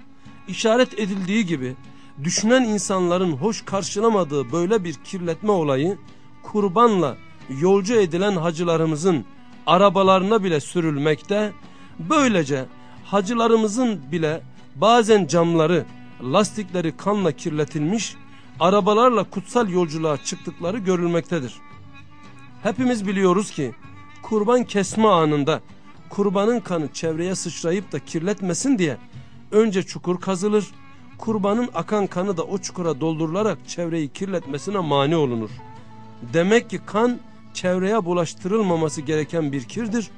İşaret edildiği gibi düşünen insanların hoş karşılamadığı böyle bir kirletme olayı kurbanla yolcu edilen hacılarımızın arabalarına bile sürülmekte. Böylece hacılarımızın bile bazen camları, lastikleri kanla kirletilmiş, arabalarla kutsal yolculuğa çıktıkları görülmektedir. Hepimiz biliyoruz ki kurban kesme anında kurbanın kanı çevreye sıçrayıp da kirletmesin diye önce çukur kazılır, kurbanın akan kanı da o çukura doldurularak çevreyi kirletmesine mani olunur. Demek ki kan çevreye bulaştırılmaması gereken bir kirdir.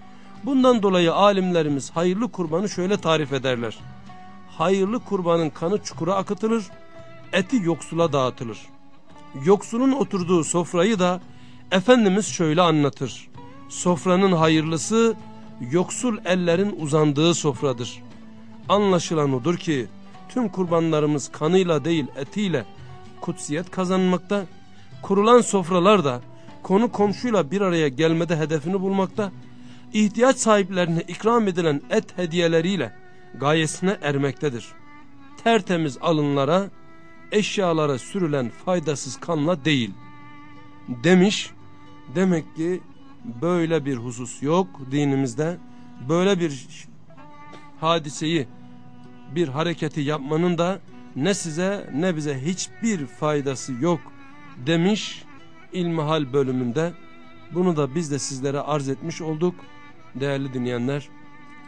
Bundan dolayı alimlerimiz hayırlı kurbanı şöyle tarif ederler. Hayırlı kurbanın kanı çukura akıtılır, eti yoksula dağıtılır. Yoksulun oturduğu sofrayı da Efendimiz şöyle anlatır. Sofranın hayırlısı yoksul ellerin uzandığı sofradır. Anlaşılan odur ki tüm kurbanlarımız kanıyla değil etiyle kutsiyet kazanmakta, kurulan sofralar da konu komşuyla bir araya gelmede hedefini bulmakta, ihtiyaç sahiplerine ikram edilen et hediyeleriyle gayesine ermektedir. Tertemiz alınlara, eşyalara sürülen faydasız kanla değil. Demiş, demek ki böyle bir husus yok dinimizde. Böyle bir hadiseyi, bir hareketi yapmanın da ne size ne bize hiçbir faydası yok demiş İlmihal bölümünde. Bunu da biz de sizlere arz etmiş olduk değerli dinleyenler.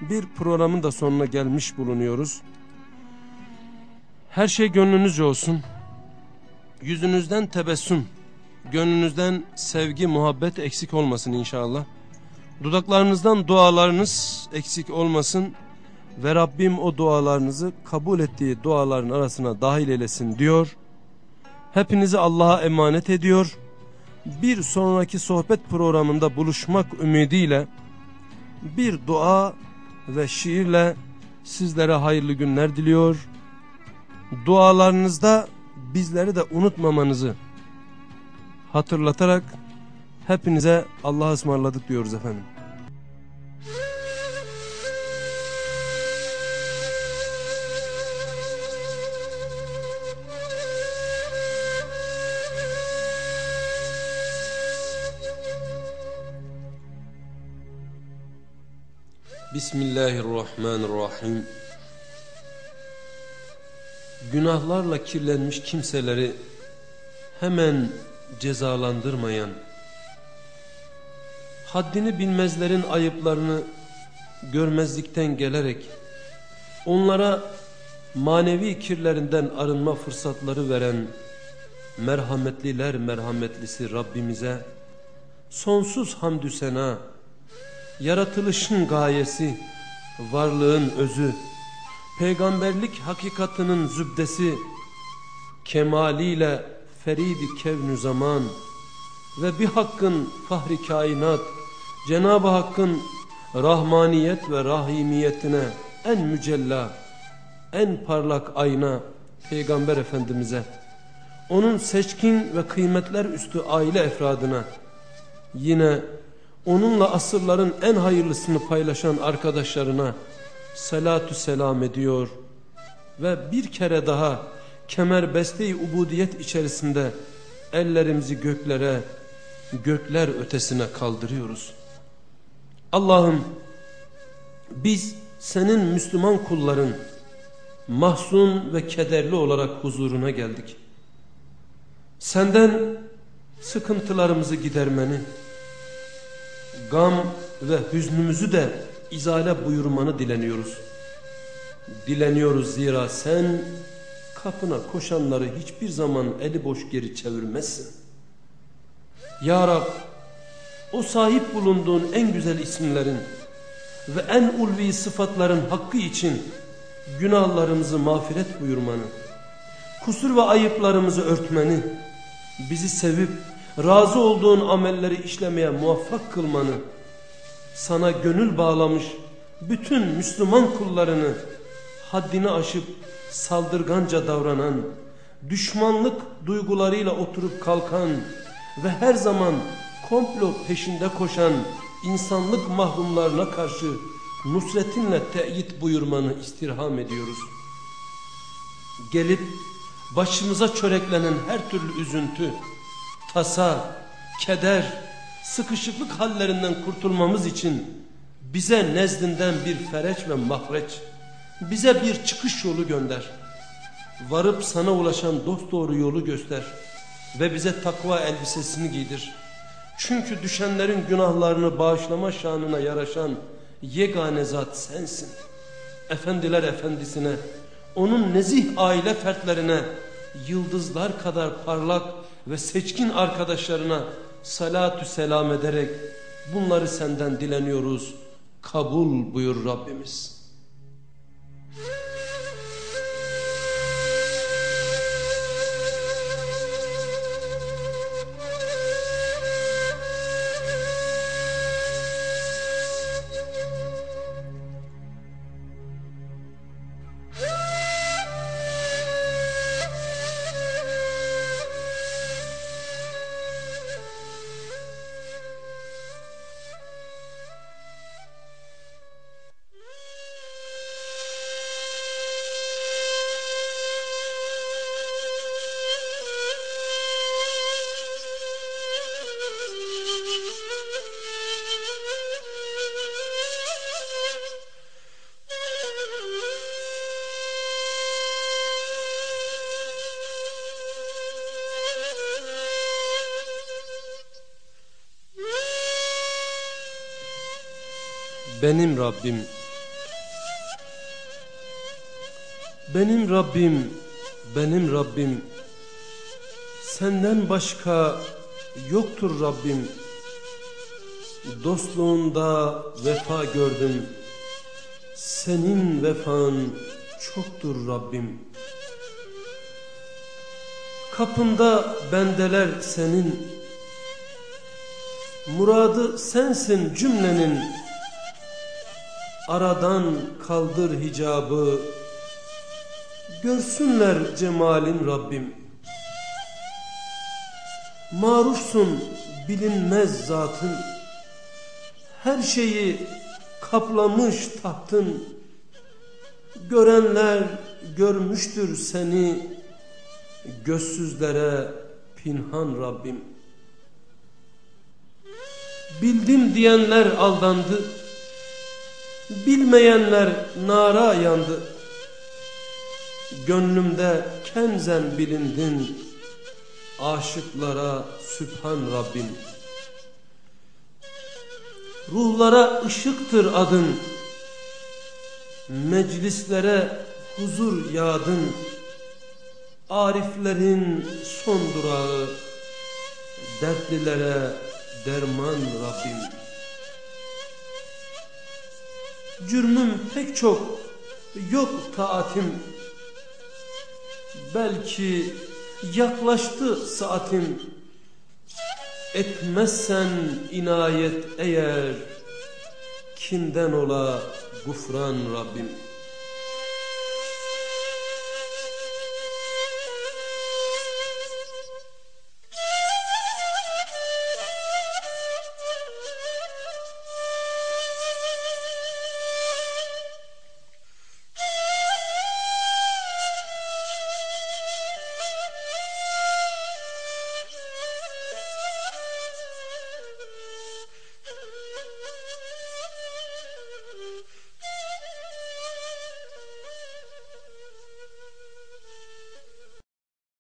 Bir programın da sonuna gelmiş bulunuyoruz. Her şey gönlünüzce olsun. Yüzünüzden tebessüm, gönlünüzden sevgi, muhabbet eksik olmasın inşallah. Dudaklarınızdan dualarınız eksik olmasın ve Rabbim o dualarınızı kabul ettiği duaların arasına dahil eylesin diyor. Hepinizi Allah'a emanet ediyor. Bir sonraki sohbet programında buluşmak ümidiyle bir dua ve şiirle sizlere hayırlı günler diliyor. Dualarınızda bizleri de unutmamanızı hatırlatarak hepinize Allah'a ısmarladık diyoruz efendim. Bismillahirrahmanirrahim. Günahlarla kirlenmiş kimseleri hemen cezalandırmayan, haddini bilmezlerin ayıplarını görmezlikten gelerek, onlara manevi kirlerinden arınma fırsatları veren merhametliler merhametlisi Rabbimize sonsuz hamdü sena, yaratılışın gayesi, varlığın özü, peygamberlik hakikatının zübdesi, kemaliyle feridi kevnü zaman ve bir hakkın fahri kainat, Cenab-ı Hakk'ın rahmaniyet ve rahimiyetine en mücella, en parlak ayna Peygamber Efendimiz'e, onun seçkin ve kıymetler üstü aile efradına, yine onunla asırların en hayırlısını paylaşan arkadaşlarına salatü selam ediyor ve bir kere daha kemer beste ubudiyet içerisinde ellerimizi göklere, gökler ötesine kaldırıyoruz. Allah'ım biz senin Müslüman kulların mahzun ve kederli olarak huzuruna geldik. Senden sıkıntılarımızı gidermeni, gam ve hüznümüzü de izale buyurmanı dileniyoruz. Dileniyoruz zira sen kapına koşanları hiçbir zaman eli boş geri çevirmezsin. Ya Rab o sahip bulunduğun en güzel isimlerin ve en ulvi sıfatların hakkı için günahlarımızı mağfiret buyurmanı, kusur ve ayıplarımızı örtmeni, bizi sevip razı olduğun amelleri işlemeye muvaffak kılmanı, sana gönül bağlamış bütün Müslüman kullarını haddini aşıp saldırganca davranan, düşmanlık duygularıyla oturup kalkan ve her zaman komplo peşinde koşan insanlık mahrumlarına karşı nusretinle teyit buyurmanı istirham ediyoruz. Gelip başımıza çöreklenen her türlü üzüntü, tasa, keder, sıkışıklık hallerinden kurtulmamız için bize nezdinden bir fereç ve mahreç, bize bir çıkış yolu gönder. Varıp sana ulaşan dosdoğru yolu göster ve bize takva elbisesini giydir. Çünkü düşenlerin günahlarını bağışlama şanına yaraşan yegane zat sensin. Efendiler efendisine, onun nezih aile fertlerine, yıldızlar kadar parlak ve seçkin arkadaşlarına salatü selam ederek bunları senden dileniyoruz. Kabul buyur Rabbimiz. Benim Rabbim. Benim Rabbim Benim Rabbim. Senden başka yoktur Rabbim. Dostluğunda vefa gördüm. Senin vefan çoktur Rabbim. Kapında bendeler senin. Muradı sensin cümlenin Aradan kaldır hicabı, görsünler cemalin Rabbim. Marufsun bilinmez zatın, her şeyi kaplamış tahtın. Görenler görmüştür seni, gözsüzlere pinhan Rabbim. Bildim diyenler aldandı. Bilmeyenler nara yandı. Gönlümde kenzen bilindin. Aşıklara Sübhan Rabbim. Ruhlara ışıktır adın. Meclislere huzur yağdın. Ariflerin son durağı. Dertlilere derman Rabbim. Cürmüm pek çok yok taatim. Belki yaklaştı saatim. Etmezsen inayet eğer Kimden ola gufran Rabbim